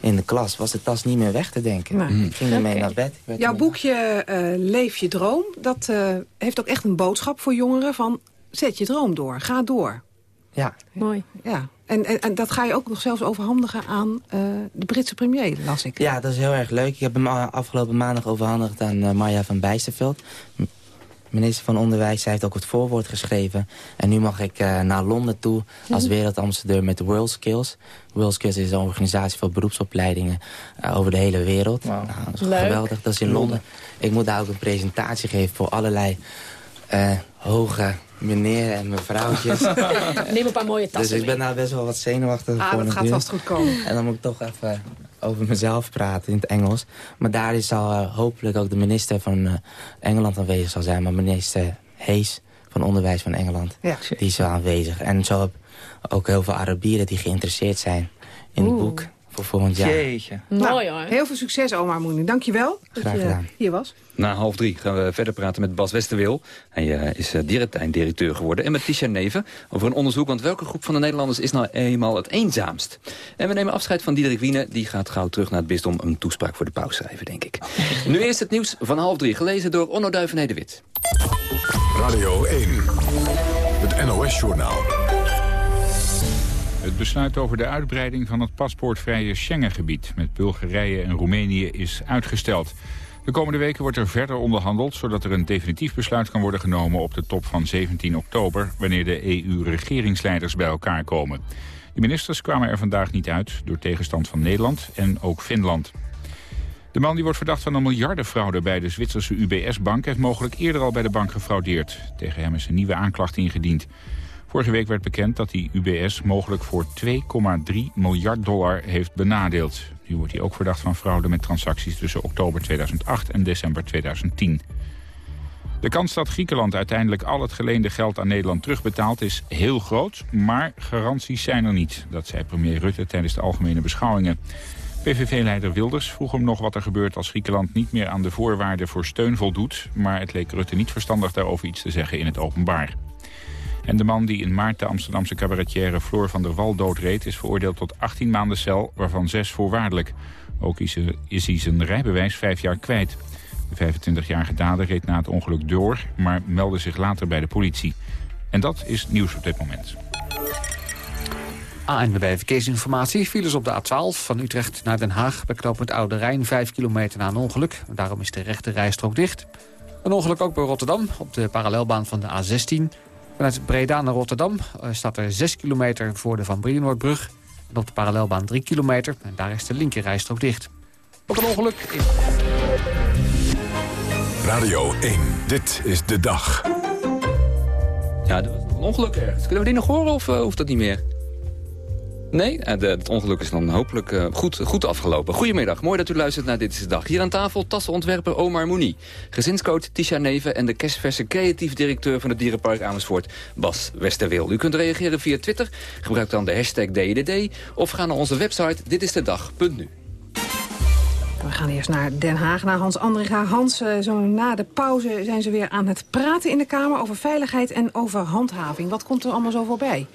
in de klas, was de tas niet meer weg te denken. Ik ging ermee naar bed. Jouw boekje eh, Leef je droom, dat eh, heeft ook echt een boodschap voor jongeren van... zet je droom door, ga door. Ja. Mooi. Ja. En, en, en dat ga je ook nog zelfs overhandigen aan eh, de Britse premier, las ik. Ja, dat is heel erg leuk. Ik heb hem afgelopen maandag overhandigd aan Marja van Bijsterveld. Minister van Onderwijs, zij heeft ook het voorwoord geschreven. En nu mag ik eh, naar Londen toe als wereldambassadeur met World Skills. World Skills is een organisatie voor beroepsopleidingen eh, over de hele wereld. Nou, dat is Leuk. geweldig, dat is in Londen. Ik moet daar ook een presentatie geven voor allerlei eh, hoge meneer en mevrouwtjes. Neem een paar mooie dus tassen ik ben daar best wel wat zenuwachtig Ah, voor dat gaat vast goed komen. En dan moet ik toch even over mezelf praten in het Engels. Maar daar is al eh, hopelijk ook de minister van eh, Engeland aanwezig zal zijn. Maar minister Hayes van Onderwijs van Engeland, Ja. die is wel aanwezig. En zo heb ook heel veel Arabieren die geïnteresseerd zijn in het boek voor volgend jaar. Jeetje. Mooi Nou, hoor. Heel veel succes, Omar Moeni. Dankjewel dat Graag je gedaan. hier was. Na half drie gaan we verder praten met Bas Westerwil. Hij eh, is uh, dierentuindirecteur geworden. En met Tisha Neven over een onderzoek. Want welke groep van de Nederlanders is nou eenmaal het eenzaamst? En we nemen afscheid van Diederik Wiene. Die gaat gauw terug naar het bisdom een toespraak voor de paus schrijven, denk ik. Nu eerst het nieuws van half drie. Gelezen door Onno Duivenede-Wit. Radio 1. Het NOS-journaal. Het besluit over de uitbreiding van het paspoortvrije Schengengebied met Bulgarije en Roemenië is uitgesteld. De komende weken wordt er verder onderhandeld... zodat er een definitief besluit kan worden genomen op de top van 17 oktober... wanneer de EU-regeringsleiders bij elkaar komen. De ministers kwamen er vandaag niet uit door tegenstand van Nederland en ook Finland. De man die wordt verdacht van een miljardenfraude bij de Zwitserse UBS-bank... heeft mogelijk eerder al bij de bank gefraudeerd. Tegen hem is een nieuwe aanklacht ingediend. Vorige week werd bekend dat hij UBS mogelijk voor 2,3 miljard dollar heeft benadeeld. Nu wordt hij ook verdacht van fraude met transacties tussen oktober 2008 en december 2010. De kans dat Griekenland uiteindelijk al het geleende geld aan Nederland terugbetaalt is heel groot, maar garanties zijn er niet. Dat zei premier Rutte tijdens de algemene beschouwingen. PVV-leider Wilders vroeg hem nog wat er gebeurt als Griekenland niet meer aan de voorwaarden voor steun voldoet, maar het leek Rutte niet verstandig daarover iets te zeggen in het openbaar. En de man die in maart de Amsterdamse cabaretière Floor van der Wal doodreed... is veroordeeld tot 18 maanden cel, waarvan 6 voorwaardelijk. Ook is, er, is hij zijn rijbewijs vijf jaar kwijt. De 25-jarige dader reed na het ongeluk door, maar meldde zich later bij de politie. En dat is nieuws op dit moment. ANWB Verkeersinformatie. Files op de A12 van Utrecht naar Den Haag. Bij knooppunt Oude Rijn, 5 kilometer na een ongeluk. Daarom is de rechte rijstrook dicht. Een ongeluk ook bij Rotterdam op de parallelbaan van de A16... Vanuit Breda naar Rotterdam uh, staat er 6 kilometer voor de Van Brienoordbrug. En op de parallelbaan 3 kilometer. En daar is de linkerrijstrook dicht. Ook een ongeluk in... Radio 1, dit is de dag. Ja, er was een ongeluk ergens. Kunnen we die nog horen of uh, hoeft dat niet meer? Nee, de, het ongeluk is dan hopelijk uh, goed, goed afgelopen. Goedemiddag, mooi dat u luistert naar Dit is de Dag. Hier aan tafel tassenontwerper Omar Mouni. Gezinscoach Tisha Neven en de kerstverse creatief directeur van het Dierenpark Amersfoort, Bas Westerwil. U kunt reageren via Twitter, gebruik dan de hashtag DDD of ga naar onze website ditistedag.nu. We gaan eerst naar Den Haag, naar Hans Andringa. Hans, uh, zo na de pauze zijn ze weer aan het praten in de Kamer... over veiligheid en over handhaving. Wat komt er allemaal zo voorbij?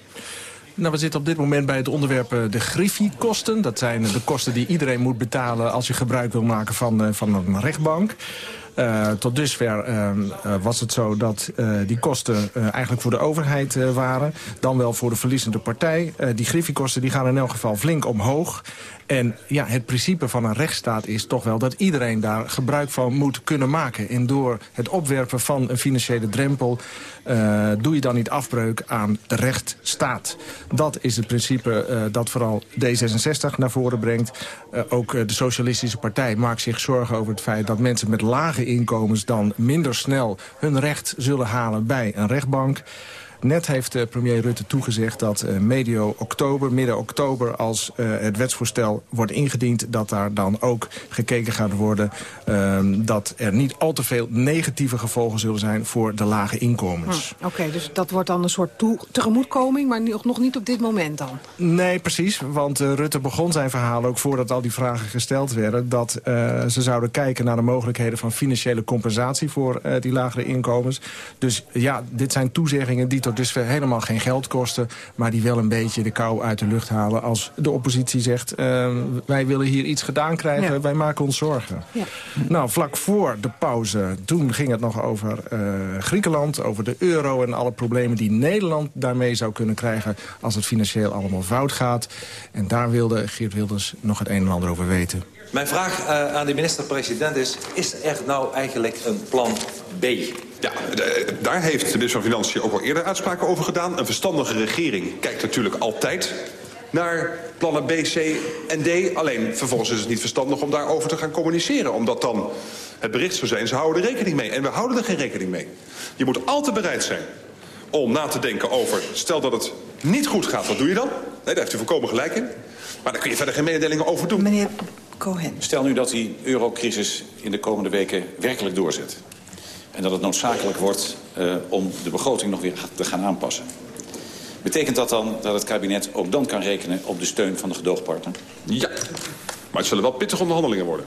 Nou, we zitten op dit moment bij het onderwerp uh, de griffiekosten. Dat zijn de kosten die iedereen moet betalen als je gebruik wil maken van, uh, van een rechtbank. Uh, tot dusver uh, uh, was het zo dat die kosten eigenlijk voor de overheid waren. Dan wel voor de verliezende partij. die griffiekosten die gaan in elk geval flink omhoog. En ja, het principe van een rechtsstaat is toch wel dat iedereen daar gebruik van moet kunnen maken. En door het opwerpen van een financiële drempel doe je dan niet afbreuk aan de rechtsstaat. Dat is het principe dat vooral D66 naar voren brengt. Ook de Socialistische Partij maakt zich zorgen over het feit dat mensen met lage inkomens dan minder snel hun recht zullen halen bij een rechtbank. Net heeft uh, premier Rutte toegezegd dat uh, medio oktober, midden oktober... als uh, het wetsvoorstel wordt ingediend, dat daar dan ook gekeken gaat worden... dat er niet al te veel negatieve gevolgen zullen zijn voor de lage inkomens. Hm, Oké, okay, dus dat wordt dan een soort tegemoetkoming, maar nog, nog niet op dit moment dan? Nee, precies, want Rutte begon zijn verhaal ook voordat al die vragen gesteld werden... dat ze zouden kijken naar de mogelijkheden van financiële compensatie voor die lagere inkomens. Dus ja, dit zijn toezeggingen die tot dus helemaal geen geld kosten... maar die wel een beetje de kou uit de lucht halen als de oppositie zegt... Uh, wij willen hier iets gedaan krijgen, wij maken ons zorgen. Ja. Nou, vlak voor de pauze, toen ging het nog over uh, Griekenland... over de euro en alle problemen die Nederland daarmee zou kunnen krijgen... als het financieel allemaal fout gaat. En daar wilde Geert Wilders nog het een en ander over weten. Mijn vraag uh, aan de minister-president is... is er nou eigenlijk een plan B? Ja, daar heeft de minister van Financiën ook al eerder uitspraken over gedaan. Een verstandige regering kijkt natuurlijk altijd naar plannen B, C en D. Alleen vervolgens is het niet verstandig om daarover te gaan communiceren. Omdat dan het bericht zou zijn, ze houden er rekening mee. En we houden er geen rekening mee. Je moet altijd bereid zijn om na te denken over... stel dat het niet goed gaat, wat doe je dan? Nee, daar heeft u volkomen gelijk in. Maar daar kun je verder geen mededelingen over doen. Meneer Cohen. Stel nu dat die eurocrisis in de komende weken werkelijk doorzet. En dat het noodzakelijk wordt uh, om de begroting nog weer te gaan aanpassen. Betekent dat dan dat het kabinet ook dan kan rekenen op de steun van de gedoogpartner? Ja, maar het zullen wel pittige onderhandelingen worden.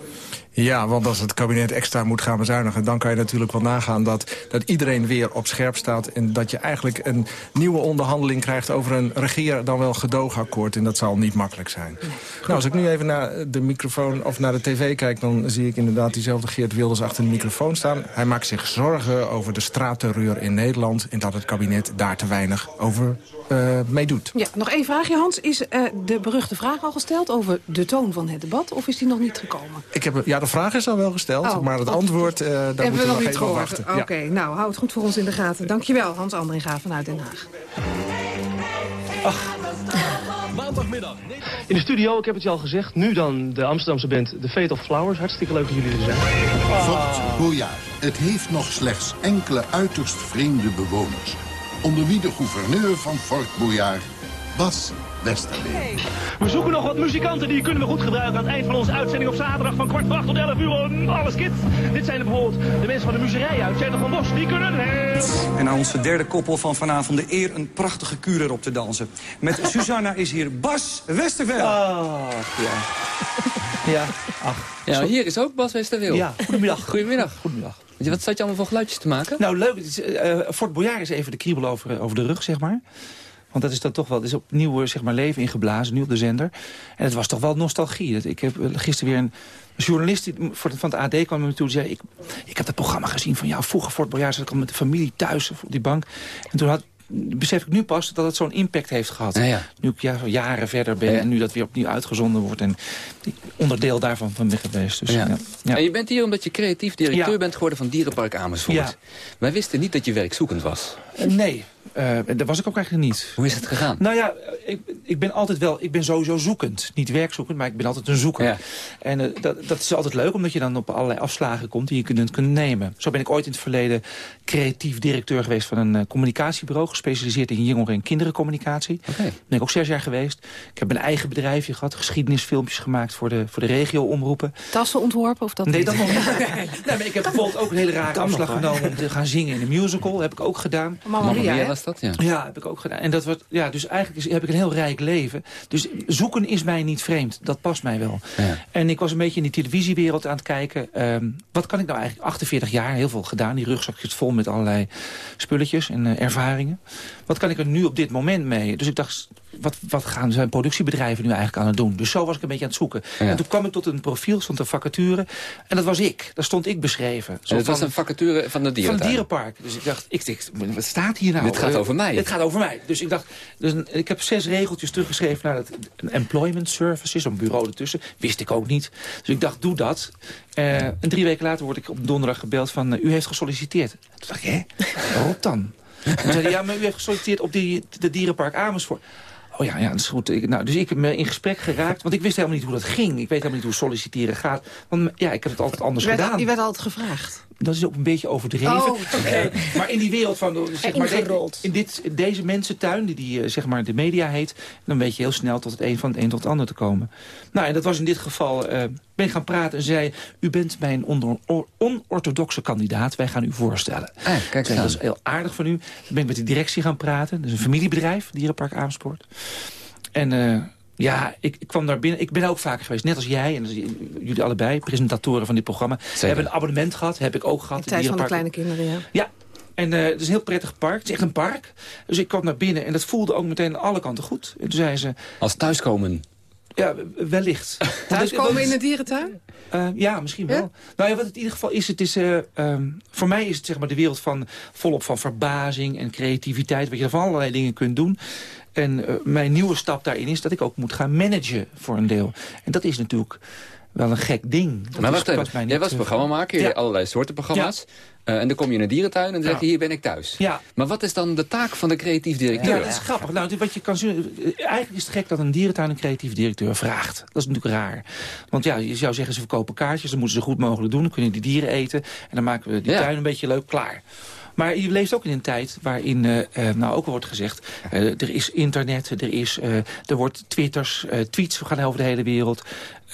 Ja, want als het kabinet extra moet gaan bezuinigen... dan kan je natuurlijk wel nagaan dat, dat iedereen weer op scherp staat... en dat je eigenlijk een nieuwe onderhandeling krijgt... over een regeer dan wel gedoogakkoord. En dat zal niet makkelijk zijn. Nou, als ik nu even naar de microfoon of naar de tv kijk... dan zie ik inderdaad diezelfde Geert Wilders achter de microfoon staan. Hij maakt zich zorgen over de straatterreur in Nederland... en dat het kabinet daar te weinig over uh, meedoet. Ja, nog één vraagje, Hans. Is uh, de beruchte vraag al gesteld over de toon van het debat... of is die nog niet gekomen? Ik heb, ja, de vraag is al wel gesteld, oh, maar het antwoord, uh, daar moeten we, nog, even wachten. Oké, okay, ja. nou, hou het goed voor ons in de gaten. Dankjewel, Hans Andringa vanuit Den Haag. Ach. Maandagmiddag. In de studio, ik heb het je al gezegd, nu dan de Amsterdamse band The Fate of Flowers. Hartstikke leuk dat jullie er zijn. Fort Boyard. Het heeft nog slechts enkele uiterst vreemde bewoners. Onder wie de gouverneur van Fort Boyard, Bas We zoeken nog wat muzikanten die kunnen we goed gebruiken aan het eind van onze uitzending op zaterdag van kwart voor acht tot elf uur. Alles kids. Dit zijn er bijvoorbeeld de mensen van de muzerij uit Zetel van Bos. Die kunnen het. En aan onze derde koppel van vanavond de eer een prachtige kuur erop te dansen. Met Susanna is hier Bas Westerveld. Ach, ja. Ja, ach. Ja, hier is ook Bas Westerveld. Ja, goedemiddag. Goedemiddag. Goedemiddag. Wat zat je allemaal voor geluidjes te maken? Nou, leuk. Uh, Fort Boyard is even de kriebel over, over de rug, zeg maar. Want dat is dan toch wel, is opnieuw zeg maar, leven ingeblazen, nu op de zender. En het was toch wel nostalgie. Ik heb gisteren weer een journalist van het AD kwam me toe en zei... Ik, ik heb het programma gezien van jou, vroeger Fort Boyard... zat ik al met de familie thuis op die bank. En toen had, besef ik nu pas dat het zo'n impact heeft gehad. Ja, ja. Nu ik ja, jaren verder ben ja, en nu dat weer opnieuw uitgezonden wordt. En onderdeel daarvan van ben geweest. Dus, ja. En je bent hier omdat je creatief directeur bent geworden van Dierenpark Amersfoort. Wij wisten niet dat je werkzoekend was. Uh, nee, uh, dat was ik ook eigenlijk niet. Hoe is het gegaan? Nou ja, ik, ik ben altijd wel, ik ben sowieso zoekend. Niet werkzoekend, maar ik ben altijd een zoeker. Ja. En uh, dat, dat is altijd leuk, omdat je dan op allerlei afslagen komt die je kunt, kunt nemen. Zo ben ik ooit in het verleden creatief directeur geweest van een uh, communicatiebureau, gespecialiseerd in jongeren- en kinderencommunicatie. Okay. ben ik ook zes jaar geweest. Ik heb een eigen bedrijfje gehad, geschiedenisfilmpjes gemaakt voor de, voor de regio-omroepen. Tassen ontworpen of dat Nee, dat nog niet. nee, maar ik heb bijvoorbeeld ook een hele rare afslag genomen om te gaan zingen in een musical. heb ik ook gedaan. Mia, was dat, ja. Ja, heb ik ook gedaan. En dat wordt, ja, dus eigenlijk is, heb ik een heel rijk leven. Dus zoeken is mij niet vreemd. Dat past mij wel. Ja. En ik was een beetje in die televisiewereld aan het kijken. Um, wat kan ik nou eigenlijk? 48 jaar, heel veel gedaan. Die rugzak zit vol met allerlei spulletjes en uh, ervaringen. Wat kan ik er nu op dit moment mee? Dus ik dacht, wat, wat gaan zijn productiebedrijven nu eigenlijk aan het doen? Dus zo was ik een beetje aan het zoeken. Ja. En toen kwam ik tot een profiel, stond een vacature. En dat was ik. Daar stond ik beschreven. Zo dat van, was een vacature van de dierentuin? Van het dierenpark. Dus ik dacht, ik, wat staat hier nou? Dit gaat over mij. Dit gaat over mij. Dus ik dacht, dus een, ik heb zes regeltjes teruggeschreven naar het employment services, zo'n bureau ertussen. Wist ik ook niet. Dus ik dacht, doe dat. Uh, en drie weken later word ik op donderdag gebeld van, uh, u heeft gesolliciteerd. Toen dacht ik, hè? Waarop dan? Toen zei hij, ja, maar u heeft gesolliciteerd op die, de dierenpark Amersfoort. Oh ja, ja, dat is goed. Ik, nou, dus ik heb me in gesprek geraakt. Want ik wist helemaal niet hoe dat ging. Ik weet helemaal niet hoe solliciteren gaat. Want ja, ik heb het altijd anders werd, gedaan. Je werd altijd gevraagd. Dat is ook een beetje overdreven. Oh, okay. uh, maar in die wereld van... Zeg maar, de, in dit, deze mensentuin, die, die zeg maar de media heet... dan weet je heel snel tot het een van het een tot het ander te komen. Nou, en dat was in dit geval... Uh, ben ik gaan praten en zei... u bent mijn onorthodoxe kandidaat. Wij gaan u voorstellen. Ah, kijk zei, dat is heel aardig van u. Dan ben ik met de directie gaan praten. Dat is een familiebedrijf, Dierenpark Amersfoort. En... Uh, ja, ik, ik, kwam daar binnen. Ik ben ook vaker geweest, net als jij en jullie allebei, presentatoren van dit programma. We hebben een abonnement gehad, heb ik ook gehad. De tijd van de kleine kinderen, ja. Ja, En uh, het is een heel prettig park. Het is echt een park. Dus ik kwam naar binnen en dat voelde ook meteen aan alle kanten goed. En toen zei ze... Als thuiskomen? Ja, wellicht. Thuiskomen in de dierentuin? Uh, ja, misschien wel. Nou ja, wat het in ieder geval is, het is uh, um, voor mij is het zeg maar de wereld van volop van verbazing en creativiteit. Wat je van allerlei dingen kunt doen. En uh, mijn nieuwe stap daarin is dat ik ook moet gaan managen voor een deel. En dat is natuurlijk wel een gek ding. Dat maar wacht even, jij was programmamaker, je ja. allerlei soorten programma's. Ja. Uh, en dan kom je in een dierentuin en dan zeg je, hier ben ik thuis. Ja. Maar wat is dan de taak van de creatief directeur? Ja, dat is grappig. Nou, wat je kan zien, eigenlijk is het gek dat een dierentuin een creatief directeur vraagt. Dat is natuurlijk raar. Want ja, je zou zeggen, ze verkopen kaartjes, dan moeten ze goed mogelijk doen. Dan kunnen die dieren eten en dan maken we die tuin een beetje leuk klaar. Maar je leeft ook in een tijd waarin uh, nou ook wordt gezegd... Uh, er is internet, er, is, uh, er wordt twitters, tweets gaan over de hele wereld.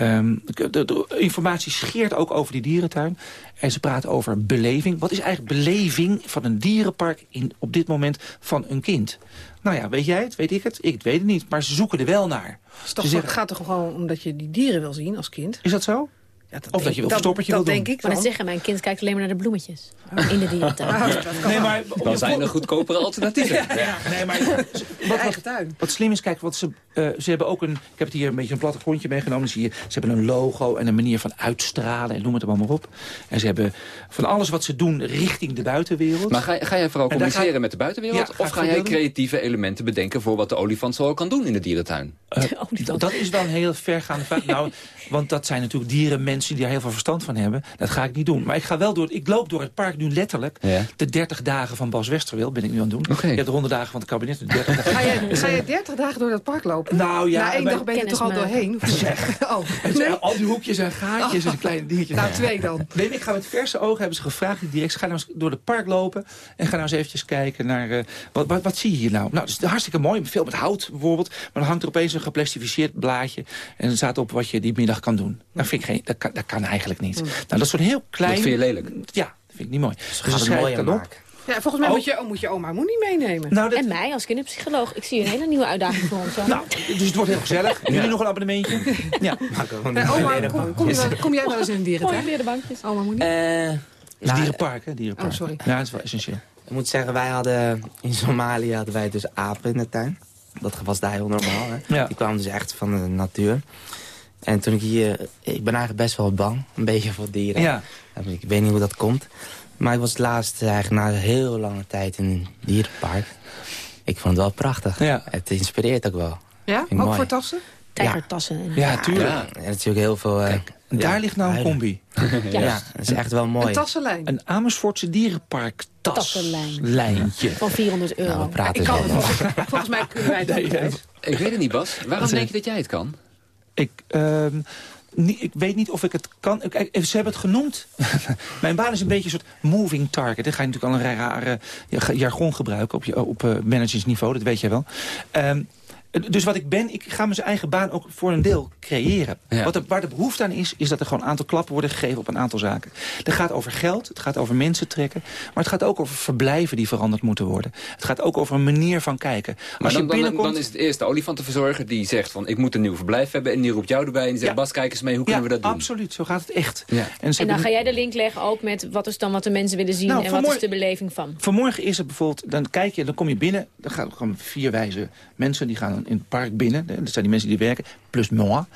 Um, de, de, informatie scheert ook over die dierentuin. En ze praten over beleving. Wat is eigenlijk beleving van een dierenpark in, op dit moment van een kind? Nou ja, weet jij het? Weet ik het? Ik weet het niet. Maar ze zoeken er wel naar. Het zeggen, gaat toch gewoon omdat je die dieren wil zien als kind? Is dat zo? Ja, dat of dat je wel een verstoppertje dat wil denk doen. ik Maar dat zeggen, mijn kind kijkt alleen maar naar de bloemetjes. In de dierentuin. nee, maar, Dan zijn er goedkopere alternatieven. ja, ja. Nee, maar wat, eigen tuin. wat slim is, kijk, wat ze, uh, ze hebben ook een... Ik heb het hier een beetje een plattegrondje meegenomen. Dan zie je, ze hebben een logo en een manier van uitstralen en noem het allemaal maar op. En ze hebben van alles wat ze doen richting de buitenwereld. Maar ga, ga jij vooral communiceren ga, met de buitenwereld? Ja, of ga jij creatieve elementen bedenken voor wat de olifant zo kan doen in de dierentuin? Uh, dat is wel een heel vergaande vraag. nou, want dat zijn natuurlijk dieren, mensen die daar heel veel verstand van hebben. Dat ga ik niet doen. Maar ik ga wel door. Ik loop door het park nu letterlijk. Ja. De 30 dagen van Bas Westerwil ben ik nu aan het doen. Okay. Je hebt de 100 dagen van het kabinet. De 30 dagen. Ga, je, ga je 30 dagen door dat park lopen? Nou ja. Na één dag ben je er toch al doorheen? oh. Nee. Al die hoekjes en gaatjes oh. en kleine dingetjes. Nou, twee dan. Nee, ik ga met verse ogen, hebben ze gevraagd direct. Ga nou eens door het park lopen. En ga nou eens eventjes kijken naar... Uh, wat, wat, wat zie je hier nou? Nou, dat is hartstikke mooi. Veel met hout bijvoorbeeld. Maar dan hangt er opeens een geplastificeerd blaadje. En er staat op wat je die middag kan doen. Dat vind ik geen... Dat kan, dat kan eigenlijk niet. Nou, dat is zo'n heel klein... Dat vind je lelijk? Ja, dat vind ik niet mooi. Dus, dus gaat het mooi Ja, volgens mij oh. moet, je, moet je oma Moenie meenemen. Nou, dat... En mij als kinderpsycholoog. Ik zie een hele nieuwe uitdaging voor ons. Nou, dus het wordt heel gezellig. Ja. Jullie nog een abonnementje? Ja. Uh, oma, kom, kom, kom, jij wel eens in een dierentuin? Mooie de bankjes. Oma Moenie? Uh, het is nou, dierenpark, hè? Dierenpark. Oh, sorry. Ja, dat is wel essentieel. Ik moet zeggen, wij hadden in Somalië hadden wij dus apen in de tuin. Dat was daar heel normaal. Hè? Ja. Die kwamen dus echt van de natuur. En toen ik hier... Ik ben eigenlijk best wel bang. Een beetje voor dieren. Ja. Ik weet niet hoe dat komt. Maar ik was laatst eigenlijk na een heel lange tijd in een dierenpark. Ik vond het wel prachtig. Ja. Het inspireert ook wel. Ja? Ook mooi. voor tassen? Tijgertassen. Ja, ja tuurlijk. Ja, en natuurlijk heel veel... Uh, Kijk, daar ligt nou een combi. ja. ja, dat is echt wel mooi. Een tassenlijn. Een Amersfoortse dierenpark taslijntje. Van 400 euro. Nou, we praten ik kan het volgens, volgens mij kunnen wij dat nee, Ik weet het niet, Bas. Waarom denk je dat jij het kan? Ik, uh, niet, ik weet niet of ik het kan. Ik, ze hebben het genoemd. Mijn baan is een beetje een soort moving target. Dan ga je natuurlijk al een rare jargon gebruiken op, je, op uh, managersniveau. Dat weet jij wel. Um, dus wat ik ben, ik ga mijn eigen baan ook voor een deel creëren. Ja. Wat er, waar de behoefte aan is, is dat er gewoon een aantal klappen worden gegeven op een aantal zaken. Het gaat over geld, het gaat over mensen trekken. Maar het gaat ook over verblijven die veranderd moeten worden. Het gaat ook over een manier van kijken. Als maar dan, je binnenkomt... dan, dan is het eerst de olifantenverzorger die zegt van ik moet een nieuw verblijf hebben. En die roept jou erbij en die zegt ja. Bas kijk eens mee, hoe kunnen we dat doen? absoluut, zo gaat het echt. Ja. En, en dan ga jij de link leggen ook met wat is dan wat de mensen willen zien nou, en wat is de beleving van? Vanmorgen is het bijvoorbeeld, dan kijk je, dan kom je binnen. Dan gaan gewoon vier wijze mensen, die gaan in het park binnen. Dat zijn die mensen die werken, plus moi. En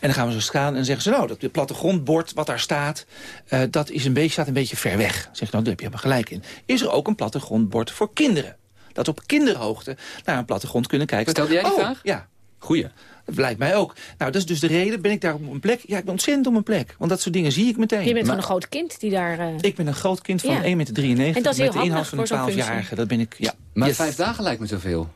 dan gaan we zo staan en zeggen ze... nou, dat plattegrondbord wat daar staat... Uh, dat is een beetje, staat een beetje ver weg. Zeg nou, daar heb je maar gelijk in. Is er ook een plattegrondbord voor kinderen? Dat op kinderhoogte naar een plattegrond kunnen kijken. Stelde jij die oh, vraag? Ja. Goeie. Dat lijkt mij ook. Nou, dat is dus de reden. Ben ik daar op een plek? Ja, ik ben ontzettend op een plek. Want dat soort dingen zie ik meteen. Je bent gewoon een groot kind die daar... Uh... Ik ben een groot kind van ja. 1,93 meter. En dat is heel met de inhoud van een 12-jarige. Dat ben ik, ja. Maar yes. vijf dagen lijkt me zoveel.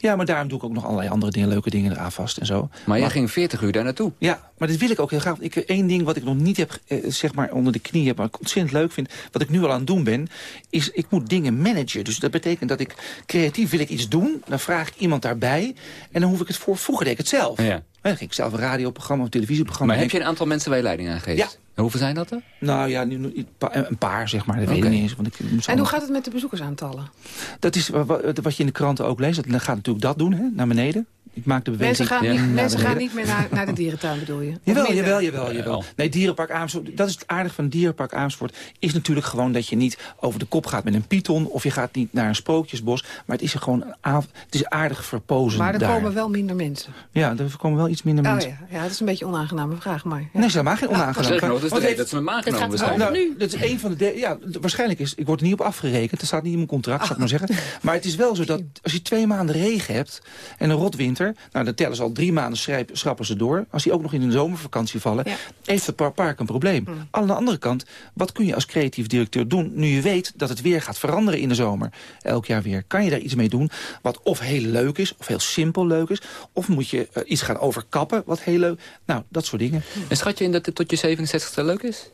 Ja, maar daarom doe ik ook nog allerlei andere dingen, leuke dingen eraan vast en zo. Maar jij ging 40 uur daar naartoe. Ja, maar dit wil ik ook heel graag. Ik, één ding wat ik nog niet heb, eh, zeg maar, onder de knie heb... maar ik ontzettend leuk vind, wat ik nu al aan het doen ben... is ik moet dingen managen. Dus dat betekent dat ik creatief wil ik iets doen. Dan vraag ik iemand daarbij. En dan hoef ik het voor... Vroeger deed ik het zelf. Ja. Dan ging ik zelf een radioprogramma of televisieprogramma. Maar heb je een aantal mensen waar je leiding aan geeft? Ja. En hoeveel zijn dat er? Nou ja, nu, een paar zeg maar. Dat okay. weet ik niet eens. Want ik, en hoe gaat het met de bezoekersaantallen? Dat is wat je in de kranten ook leest. Dat gaat natuurlijk dat doen, hè, naar beneden. Ik maak de beweging... Mensen gaan, niet, mensen gaan niet meer naar, naar de dierentuin, bedoel je? Jawel, jawel, jawel, jawel. Nee, Dierenpark Amersfoort, dat is het aardige van Dierenpark Amersfoort... is natuurlijk gewoon dat je niet over de kop gaat met een python... of je gaat niet naar een sprookjesbos. Maar het is er gewoon het is aardig verpozen Maar er daar. komen wel minder mensen. Ja, er komen wel iets minder Oh, mensen. ja. ja, dat is een beetje een onaangename vraag, maar... Ja. Nee, ze helemaal geen onaangenaam. Zeg nog, dat is de reden dat ze me aangenomen zijn. Nou, nu, dat is een van de... de- ja, waarschijnlijk is... Ik word er niet op afgerekend. Dat staat niet in mijn contract, zou ik maar zeggen. Maar het is wel zo dat als je twee maanden regen hebt... en een rotwinter... Nou, dan tellen ze al drie maanden schrijp- schrappen ze door. Als die ook nog in een zomervakantie vallen... heeft het par- park een probleem. Aan de andere kant, wat kun je als creatief directeur doen... nu je weet dat het weer gaat veranderen in de zomer? Elk jaar weer. Kan je daar iets mee doen wat of heel leuk is... of heel simpel leuk is? Of moet je eh, iets gaan overkappen wat heel leuk... Nou, dat soort dingen. En schat je in dat het tot je 67ste leuk is?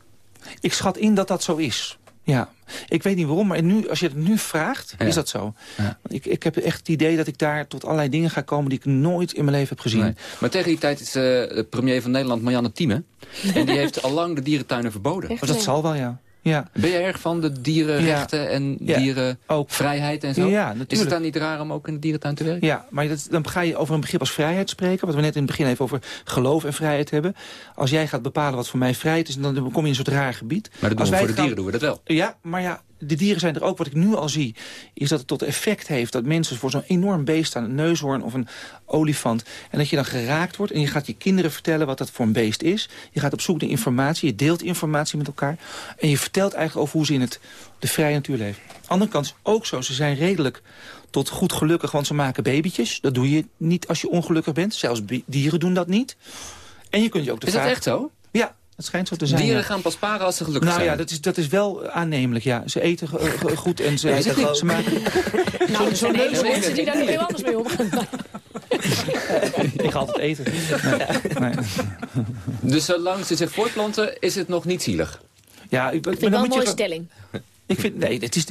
Ik schat in dat dat zo is. Ja, ik weet niet waarom, maar nu, als je het nu vraagt, Ja. is dat zo. Want Ik, ik heb echt het idee dat ik daar tot allerlei dingen ga komen... die ik nooit in mijn leven heb gezien. Nee. Maar tegen die tijd is eh, de premier van Nederland Marianne Thieme. en die heeft al lang de dierentuinen verboden. Maar dat zal wel, ja. Ja. Ben je erg van de dierenrechten en Ja. dierenvrijheid en zo? Ja, Is het dan niet raar om ook in de dierentuin te werken? Ja, maar dat, dan ga je over een begrip als vrijheid spreken. Wat we net in het begin even over geloof en vrijheid hebben. Als jij gaat bepalen wat voor mij vrijheid is... dan kom je in een soort raar gebied. Maar dat doen Als we voor de gaan- dieren doen we dat wel. Ja, maar ja, de dieren zijn er ook. Wat ik nu al zie, is dat het tot effect heeft... dat mensen voor zo'n enorm beest staan, een neushoorn of een olifant... en dat je dan geraakt wordt en je gaat je kinderen vertellen... wat dat voor een beest is. Je gaat op zoek naar informatie, je deelt informatie met elkaar... en je vertelt eigenlijk over hoe ze in het, de vrije natuur leven. Andere kant is ook zo, ze zijn redelijk tot goed gelukkig... want ze maken babytjes. Dat doe je niet als je ongelukkig bent. Zelfs dieren doen dat niet. En je kunt je ook de Is dat vraag- echt zo? Ja, het schijnt zo te zijn. Dieren ja. gaan pas paren als ze gelukkig Nou zijn. ja, dat is, dat is wel aannemelijk, ja. Ze eten goed en ze, ik. ze maken... Nou, er zijn neus- mensen die daar nog heel anders mee omgaan. ik ga altijd eten. Nee. Dus zolang ze zich voortplanten, is het nog niet zielig? Ja, ik, Ik vind wel een mooie stelling. Ik vind, nee, het is,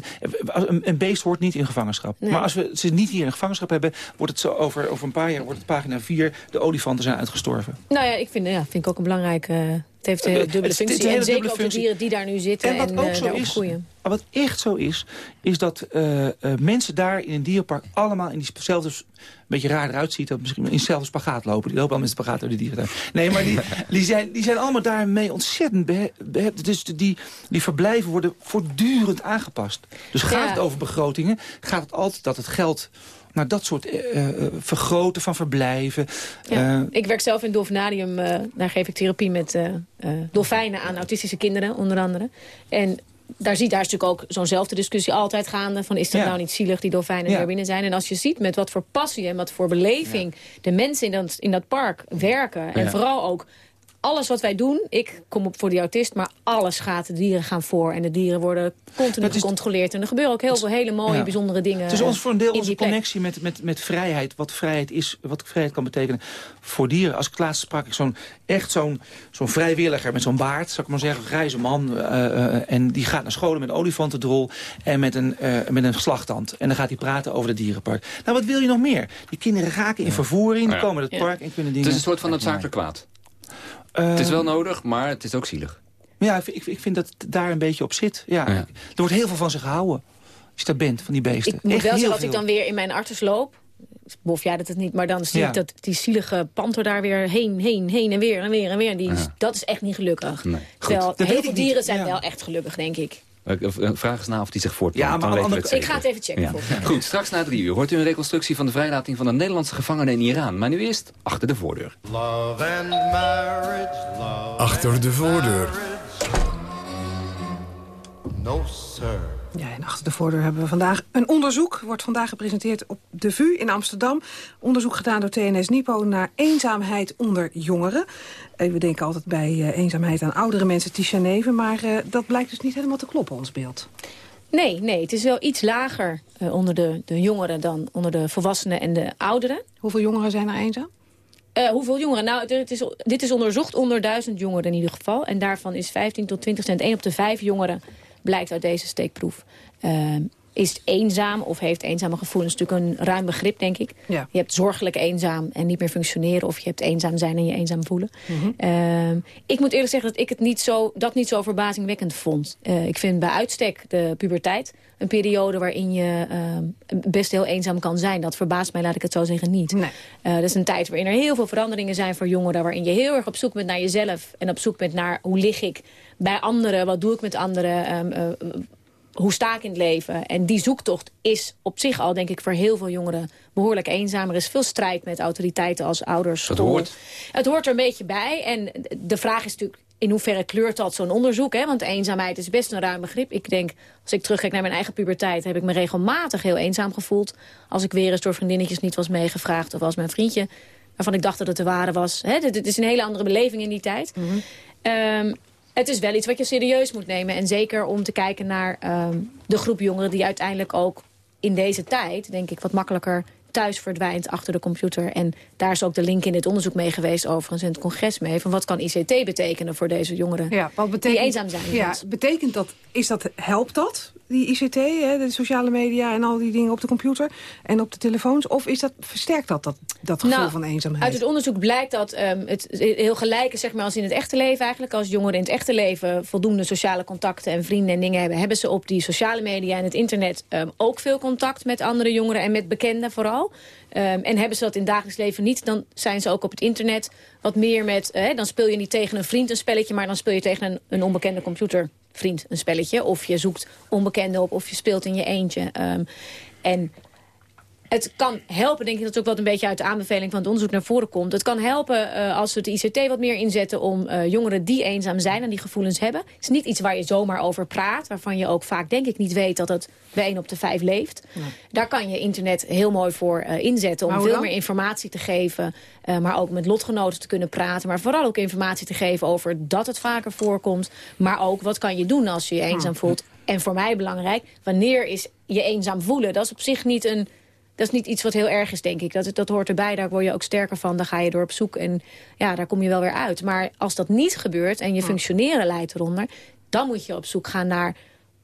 een, een beest hoort niet in gevangenschap. Nee. Maar als we ze niet hier in gevangenschap hebben... wordt het zo over, over een paar jaar, wordt het pagina 4... de olifanten zijn uitgestorven. Nou ja, ik vind, ja, vind ik ook een belangrijke... het heeft een hele Het dubbele het functie. En hele zeker ook de dieren die daar nu zitten En en, wat ook eh, zo is, wat echt zo is, is dat eh, eh, mensen daar in een dierenpark allemaal in diezelfde, een beetje raar eruit ziet, dat misschien in dezelfde spagaat lopen. Die lopen al met spagaat door de dierentuin. Nee, maar die, die, zijn, die zijn allemaal daarmee ontzettend behe- behept. Dus die, die verblijven worden voortdurend aangepast. Dus gaat Ja. het over begrotingen, gaat het altijd dat het geld naar dat soort eh, eh, vergroten van verblijven. Ja. eh, ik werk zelf in Dolfinarium. daar geef ik therapie met dolfijnen aan autistische kinderen, onder andere. En daar, zie, daar is natuurlijk ook zo'nzelfde discussie altijd gaande. Van is dat Ja. nou niet zielig, die dolfijnen Ja. daar binnen zijn? En als je ziet met wat voor passie en wat voor beleving... de mensen in dat, in dat park werken. En vooral ook alles wat wij doen, ik kom op voor die autist... maar alles gaat, de dieren gaan voor. En de dieren worden continu gecontroleerd. En er gebeuren ook heel veel hele mooie, Ja. bijzondere dingen Het is ons voor een deel onze connectie met, met, met vrijheid. Wat vrijheid is, wat vrijheid kan betekenen voor dieren. Als ik laatst sprak ik zo'n echt zo'n zo'n vrijwilliger met zo'n baard, zou ik maar zeggen, een grijze man. eh, eh, en die gaat naar scholen met een olifantendrol en met een, eh met een slagtand. En dan gaat hij praten over het dierenpark. Nou, wat wil je nog meer? Die kinderen raken in vervoering, Ja. komen het Ja. park en kunnen Het dingen... is een soort van noodzakelijk kwaad. Het is wel nodig, maar het is ook zielig. Ja, ik, ik vind dat het daar een beetje op zit. Ja. Er wordt heel veel van ze gehouden. Als je daar bent, van die beesten. Ik moet Echt wel zeggen, als ik dan weer in mijn arters loop... Bof jij dat het niet, maar dan zie Ja. ik dat die zielige panter daar weer heen, heen, heen en weer en weer en weer. Die, Ja. Dat is echt niet gelukkig. Nee. Terwijl heel veel niet. dieren zijn Ja. wel echt gelukkig, denk ik. Eh, eh, Vraag eens na of die zich voortplant. Ja, maar dan aan de weten we andere- het Ik ga het even checken. Ja. Goed, straks na drie uur hoort u een reconstructie van de vrijlating van een Nederlandse gevangene in Iran. Maar nu eerst achter de voordeur. Love and marriage, love Achter de voordeur. no sir. Ja, en achter de voordeur hebben we vandaag een onderzoek. Wordt vandaag gepresenteerd op de VU in Amsterdam. Onderzoek gedaan door TNS Nipo naar eenzaamheid onder jongeren. Eh, we denken altijd bij eh, eenzaamheid aan oudere mensen, Tisha Neven. Maar eh, dat blijkt dus niet helemaal te kloppen, ons beeld. Nee, nee, het is wel iets lager onder de, de jongeren dan onder de volwassenen en de ouderen. Hoeveel jongeren zijn er eenzaam? Hoeveel jongeren? Nou, het is, dit is onderzocht onder duizend jongeren in ieder geval. En daarvan is 15 tot 20 cent, 1 op de 5 jongeren blijkt uit deze steekproef. Is eenzaam of heeft eenzame gevoelens natuurlijk een ruim begrip, denk ik. Ja. Je hebt zorgelijk eenzaam en niet meer functioneren... of je hebt eenzaam zijn en je eenzaam voelen. Mhm. Ehm, ik moet eerlijk zeggen dat ik het niet zo, dat niet zo verbazingwekkend vond. Eh, ik vind bij uitstek de puberteit een periode waarin je ehm, best heel eenzaam kan zijn. Dat verbaast mij, laat ik het zo zeggen, niet. Eh, dat is een tijd waarin er heel veel veranderingen zijn voor jongeren... waarin je heel erg op zoek bent naar jezelf... en op zoek bent naar hoe lig ik bij anderen, wat doe ik met anderen... Ehm, eh, hoe sta ik in het leven? En die zoektocht is op zich al, denk ik, voor heel veel jongeren behoorlijk eenzaam. Er is veel strijd met autoriteiten als ouders, Het hoort. Het hoort er een beetje bij. En de vraag is natuurlijk, in hoeverre kleurt dat zo'n onderzoek? Hè? Want eenzaamheid is best een ruim begrip. Ik denk, als ik terugkijk naar mijn eigen puberteit... heb ik me regelmatig heel eenzaam gevoeld. Als ik weer eens door vriendinnetjes niet was meegevraagd... of als mijn vriendje, waarvan ik dacht dat het de ware was. Hè? Dit, dit is een hele andere beleving in die tijd. Ehm, het is wel iets wat je serieus moet nemen. En zeker om te kijken naar ehm, de groep jongeren... die uiteindelijk ook in deze tijd, denk ik, wat makkelijker thuis verdwijnt achter de computer. En daar is ook de link in dit onderzoek mee geweest, overigens, in het congres mee. Van wat kan ICT betekenen voor deze jongeren Ja, wat betekent, die eenzaam zijn? Ja, betekent dat, is dat, helpt dat, die ICT, hè, de sociale media en al die dingen op de computer en op de telefoons? Of is dat, versterkt dat dat, dat gevoel Nou, van eenzaamheid? Uit het onderzoek blijkt dat ehm, het heel gelijk is zeg maar, als in het echte leven eigenlijk. Als jongeren in het echte leven voldoende sociale contacten en vrienden en dingen hebben... hebben ze op die sociale media en het internet ehm, ook veel contact met andere jongeren... en met bekenden vooral. Ehm, en hebben ze dat in het dagelijks leven niet, dan zijn ze ook op het internet wat meer met... eh, dan speel je niet tegen een vriend een spelletje... maar dan speel je tegen een, een onbekende computervriend een spelletje. Of je zoekt onbekenden op of je speelt in je eentje. Ehm, en het kan helpen, denk ik dat het ook wat een beetje uit de aanbeveling van het onderzoek naar voren komt. Het kan helpen eh, als we de ICT wat meer inzetten om eh, jongeren die eenzaam zijn en die gevoelens hebben. Het is niet iets waar je zomaar over praat, waarvan je ook vaak denk ik niet weet dat het bij 1 op de 5 leeft. Daar kan je internet heel mooi voor eh, inzetten om veel dan? meer informatie te geven. maar ook met lotgenoten te kunnen praten. Maar vooral ook informatie te geven over dat het vaker voorkomt. Maar ook wat kan je doen als je je eenzaam voelt. En voor mij belangrijk, wanneer is je eenzaam voelen? Dat is op zich niet een... Dat is niet iets wat heel erg is, denk ik. Dat, dat hoort erbij, daar word je ook sterker van. Dan ga je door op zoek en ja, daar kom je wel weer uit. Maar als dat niet gebeurt en je functioneren leidt eronder... dan moet je op zoek gaan naar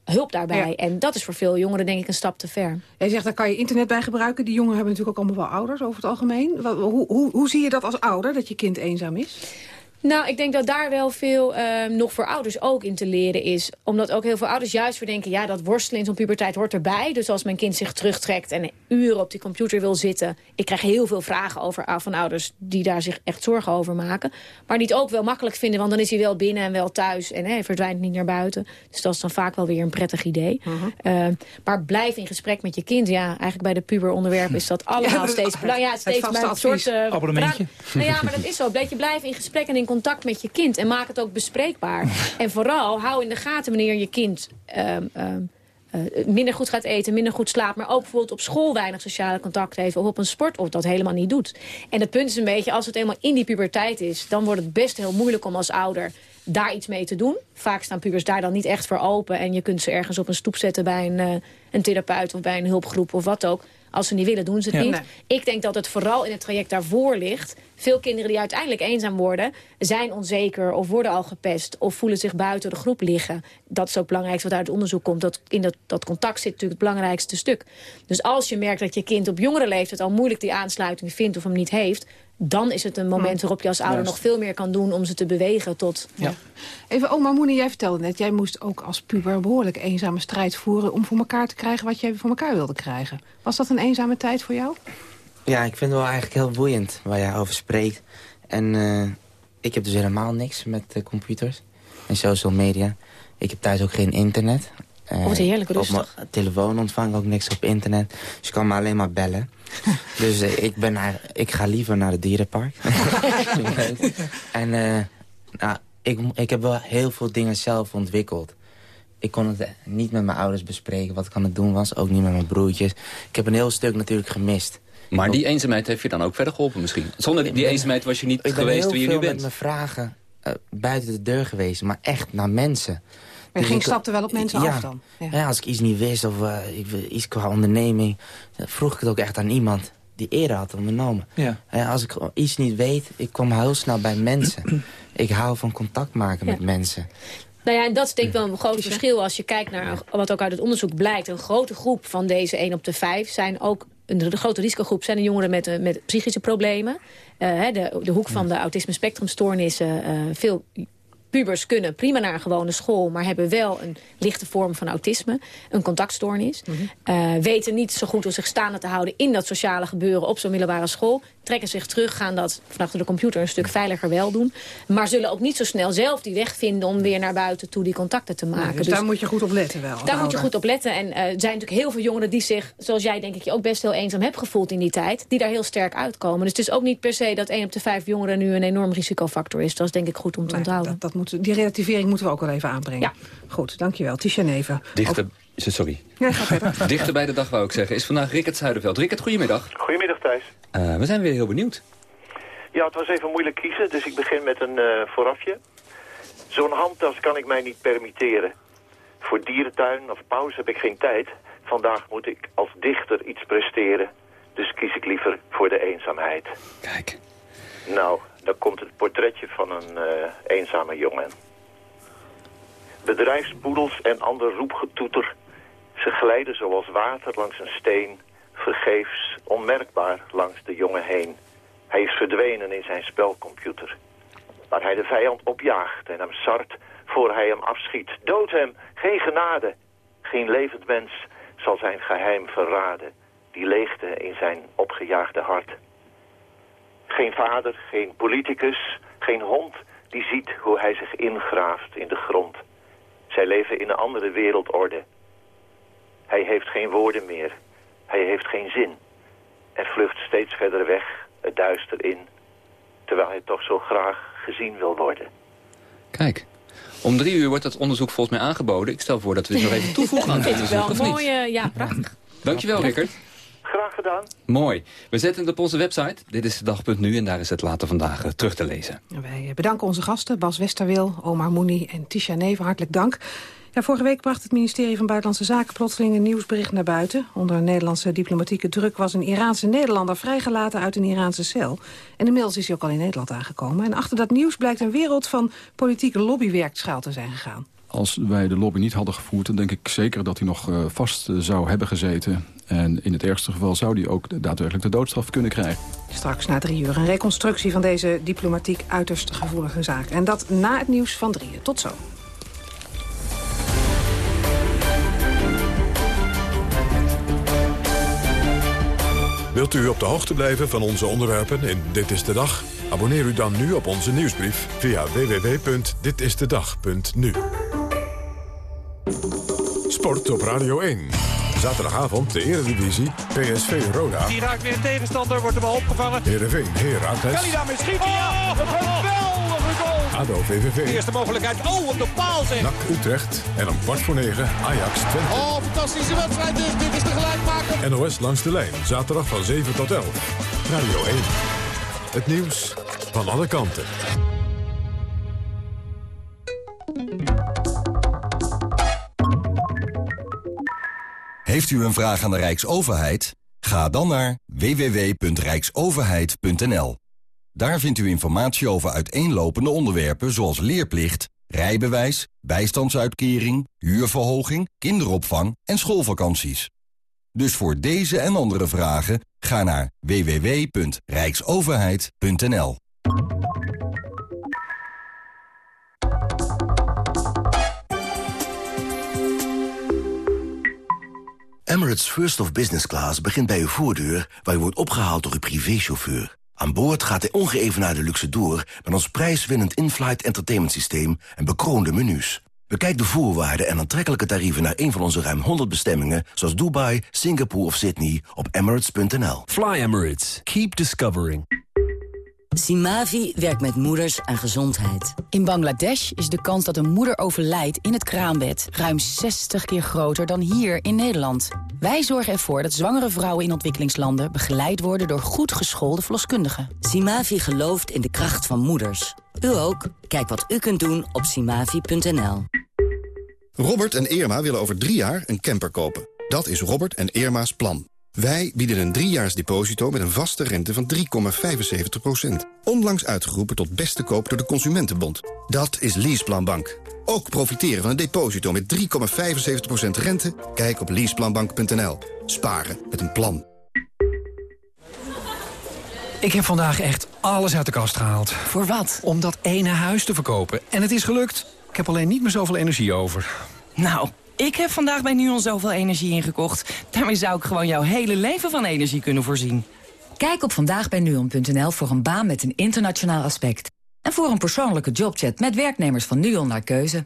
hulp daarbij. Ja. En dat is voor veel jongeren denk ik een stap te ver. Jij zegt, daar kan je internet bij gebruiken. Die jongeren hebben natuurlijk ook allemaal wel ouders over het algemeen. Hoe, hoe, hoe zie je dat als ouder, dat je kind eenzaam is? Nou, ik denk dat daar wel veel eh, nog voor ouders ook in te leren is. Omdat ook heel veel ouders juist weer denken... ja, dat worstelen in zo'n puberteit hoort erbij. Dus als mijn kind zich terugtrekt en uren op die computer wil zitten... ik krijg heel veel vragen over, ah, van ouders die daar zich echt zorgen over maken. Maar die het ook wel makkelijk vinden, want dan is hij wel binnen en wel thuis... en hè, hij verdwijnt niet naar buiten. Dus dat is dan vaak wel weer een prettig idee. Eh, maar blijf in gesprek met je kind. Ja, eigenlijk bij de puberonderwerp is dat allemaal steeds... het- Nou ja, het steeds vaste bij een advies. soort... eh, Abonnementje. nou ja, maar dat is zo. Blijf je blijven in gesprek en in contact met je kind. En maak het ook bespreekbaar. en vooral, hou in de gaten wanneer je kind... ehm, ehm, eh, minder goed gaat eten, minder goed slaapt... maar ook bijvoorbeeld op school weinig sociale contact heeft... of op een sport of dat helemaal niet doet. En het punt is een beetje, als het eenmaal in die puberteit is... dan wordt het best heel moeilijk om als ouder daar iets mee te doen. Vaak staan pubers daar dan niet echt voor open... en je kunt ze ergens op een stoep zetten bij een, eh, een therapeut... of bij een hulpgroep of wat ook. Als ze niet willen, doen ze het Ja. niet. Nee. Ik denk dat het vooral in het traject daarvoor ligt. Veel kinderen die uiteindelijk eenzaam worden... zijn onzeker of worden al gepest... of voelen zich buiten de groep liggen. Dat is ook het belangrijkste wat uit het onderzoek komt. Dat in dat, dat contact zit natuurlijk het belangrijkste stuk. Dus als je merkt dat je kind op jongere leeftijd... al moeilijk die aansluiting vindt of hem niet heeft... dan is het een moment waarop je als ouder Juist. nog veel meer kan doen... om ze te bewegen tot... Ja. Even, oma Moene, jij vertelde net... jij moest ook als puber een behoorlijk eenzame strijd voeren... om voor elkaar te krijgen wat jij voor elkaar wilde krijgen. Was dat een eenzame tijd voor jou? Ja, ik vind het wel eigenlijk heel boeiend waar jij over spreekt. En eh, ik heb dus helemaal niks met eh, computers en social media. Ik heb thuis ook geen internet. Eh, Oh, wat heerlijk Op rustig. mijn telefoon ontvang ik ook niks op internet. Dus je kan me alleen maar bellen. dus eh, ik, ben eigenlijk- ik ga liever naar het dierenpark. en eh, nou, ik, ik heb wel heel veel dingen zelf ontwikkeld. Ik kon het eh, niet met mijn ouders bespreken wat ik aan het doen was. Ook niet met mijn broertjes. Ik heb een heel stuk natuurlijk gemist. Maar die eenzaamheid heeft je dan ook verder geholpen misschien? Zonder die, eenzaamheid was je niet Ik ben geweest heel wie je nu veel bent. met mijn vragen buiten de deur geweest, maar echt naar mensen. Je Dus ging ik- stapte wel op mensen ja, af dan. Ja. Ja. als ik iets niet wist of eh, ik, iets qua onderneming... dan vroeg ik het ook echt aan iemand die eerder had ondernomen. Ja. Ja, als ik iets niet weet, ik kwam heel snel bij mensen. ik hou van contact maken met mensen. Nou ja, en dat is denk ik wel een groot verschil als je kijkt naar wat ook uit het onderzoek blijkt. Een grote groep van deze 1 op de 5 zijn ook een grote risicogroep zijn de jongeren met, eh, met psychische problemen. Uh, de, de hoek van de autisme spectrumstoornissen. Uh, veel pubers kunnen prima naar een gewone school... maar hebben wel een lichte vorm van autisme, een contactstoornis. Mm weten niet zo goed hoe zich staande te houden in dat sociale gebeuren op zo'n middelbare school trekken zich terug, gaan dat vanaf de computer een stuk veiliger wel doen. Maar zullen ook niet zo snel zelf die weg vinden om weer naar buiten toe die contacten te maken. dus, daar moet je goed op letten wel. Daar moet je goed op letten. En uh, er zijn natuurlijk heel veel jongeren die zich, zoals jij denk ik je ook best heel eenzaam hebt gevoeld in die tijd, die daar heel sterk uitkomen. Dus het is ook niet per se dat 1 op de 5 jongeren nu een enorm risicofactor is. Dat is denk ik goed om te onthouden. Dat, dat moet, die relativering moeten we ook wel even aanbrengen. Ja. Goed, dankjewel. Tisha Neven. Dichter, sorry. Ja, ga verder. Dichter bij de dag wou ik zeggen, is vandaag Rickert Zuiderveld. Rickert, goedemiddag. Goedemiddag Thijs. Uh, we zijn weer heel benieuwd. Ja, het was even moeilijk kiezen, dus ik begin met een uh, voorafje. Zo'n handtas kan ik mij niet permitteren. Voor dierentuin of pauze heb ik geen tijd. Vandaag moet ik als dichter iets presteren. Dus kies ik liever voor de eenzaamheid. Kijk. Nou, dan komt het portretje van een uh, eenzame jongen. Bedrijfspoedels en ander roepgetoeter. Ze glijden zoals water langs een steen. Vergeefs, onmerkbaar langs de jongen heen. Hij is verdwenen in zijn spelcomputer. Waar hij de vijand opjaagt en hem sart voor hij hem afschiet. Dood hem, geen genade. Geen levend mens zal zijn geheim verraden. Die leegte in zijn opgejaagde hart. Geen vader, geen politicus, geen hond die ziet hoe hij zich ingraaft in de grond. Zij leven in een andere wereldorde. Hij heeft geen woorden meer. Hij heeft geen zin. En vlucht steeds verder weg het duister in. Terwijl hij toch zo graag gezien wil worden. Kijk. Om drie uur wordt dat onderzoek volgens mij aangeboden. Ik stel voor dat we het nog even toevoegen aan het onderzoek. Wel mooi, ja, prachtig. Dankjewel, Rickert. Graag gedaan. Mooi. We zetten het op onze website. Dit is de dag.nu en daar is het later vandaag eh, terug te lezen. Wij bedanken onze gasten, Bas Westerwil, Omar Moeni en Tisha Neven. Hartelijk dank. Ja, vorige week bracht het ministerie van Buitenlandse Zaken plotseling een nieuwsbericht naar buiten. Onder Nederlandse diplomatieke druk was een Iraanse Nederlander vrijgelaten uit een Iraanse cel. En inmiddels is hij ook al in Nederland aangekomen. En achter dat nieuws blijkt een wereld van politieke lobbywerk schuil te zijn gegaan. Als wij de lobby niet hadden gevoerd, dan denk ik zeker dat hij nog uh, vast uh, zou hebben gezeten. En in het ergste geval zou hij ook daadwerkelijk de doodstraf kunnen krijgen. Straks na drie uur een reconstructie van deze diplomatiek uiterst gevoelige zaak. En dat na het nieuws van drieën. Tot zo. Wilt u op de hoogte blijven van onze onderwerpen in Dit is de Dag? Abonneer u dan nu op onze nieuwsbrief via www.ditistedag.nu. Sport op Radio 1. Zaterdagavond de Eredivisie, PSV Roda. Die raakt weer tegenstander, wordt er wel opgevangen. Heerenveen, Heracles. Kan hij daarmee schieten? Ja, een. ADO, VVV. De eerste mogelijkheid, oh, op de paal zeg. NAC Utrecht en om kwart voor negen Ajax Twente. Oh, fantastische wedstrijd dit. Dit is de gelijkmaker. NOS langs de lijn, zaterdag van 7 tot 11. Radio 1. Het nieuws van alle kanten. Heeft u een vraag aan de Rijksoverheid? Ga dan naar www.rijksoverheid.nl. Daar vindt u informatie over uiteenlopende onderwerpen zoals leerplicht, rijbewijs, bijstandsuitkering, huurverhoging, kinderopvang en schoolvakanties. Dus voor deze en andere vragen ga naar www.rijksoverheid.nl. Emirates First of Business Class begint bij uw voordeur... waar u wordt opgehaald door uw privéchauffeur. Aan boord gaat de ongeëvenaarde luxe door... met ons prijswinnend in-flight entertainment systeem en bekroonde menus. Bekijk de voorwaarden en aantrekkelijke tarieven naar een van onze ruim 100 bestemmingen... zoals Dubai, Singapore of Sydney op emirates.nl. Fly Emirates. Keep discovering. Simavi werkt met moeders aan gezondheid. In Bangladesh is de kans dat een moeder overlijdt in het kraambed... ruim 60 keer groter dan hier in Nederland. Wij zorgen ervoor dat zwangere vrouwen in ontwikkelingslanden... begeleid worden door goed geschoolde verloskundigen. Simavi gelooft in de kracht van moeders. U ook? Kijk wat u kunt doen op simavi.nl. Robert en Irma willen over drie jaar een camper kopen. Dat is Robert en Irma's plan. Wij bieden een driejaars deposito met een vaste rente van 3,75%. Onlangs uitgeroepen tot beste koop door de Consumentenbond. Dat is Leaseplanbank. Ook profiteren van een deposito met 3,75% rente? Kijk op leaseplanbank.nl. Sparen met een plan. Ik heb vandaag echt alles uit de kast gehaald. Voor wat? Om dat ene huis te verkopen. En het is gelukt. Ik heb alleen niet meer zoveel energie over. Nou, ik heb vandaag bij NUON zoveel energie ingekocht. Daarmee zou ik gewoon jouw hele leven van energie kunnen voorzien. Kijk op vandaagbijnuon.nl voor een baan met een internationaal aspect. En voor een persoonlijke jobchat met werknemers van NUON naar keuze.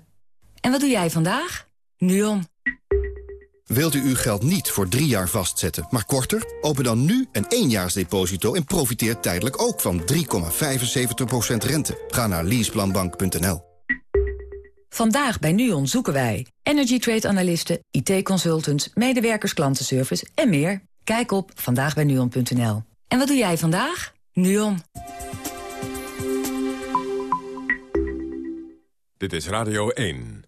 En wat doe jij vandaag? NUON. Wilt u uw geld niet voor drie jaar vastzetten, maar korter? Open dan nu een éénjaarsdeposito en profiteer tijdelijk ook van 3,75% rente. Ga naar leaseplanbank.nl. Vandaag bij NUON zoeken wij energy trade analisten, IT-consultants, medewerkers klantenservice en meer. Kijk op vandaagbijnuon.nl. En wat doe jij vandaag? NUON. Dit is Radio 1.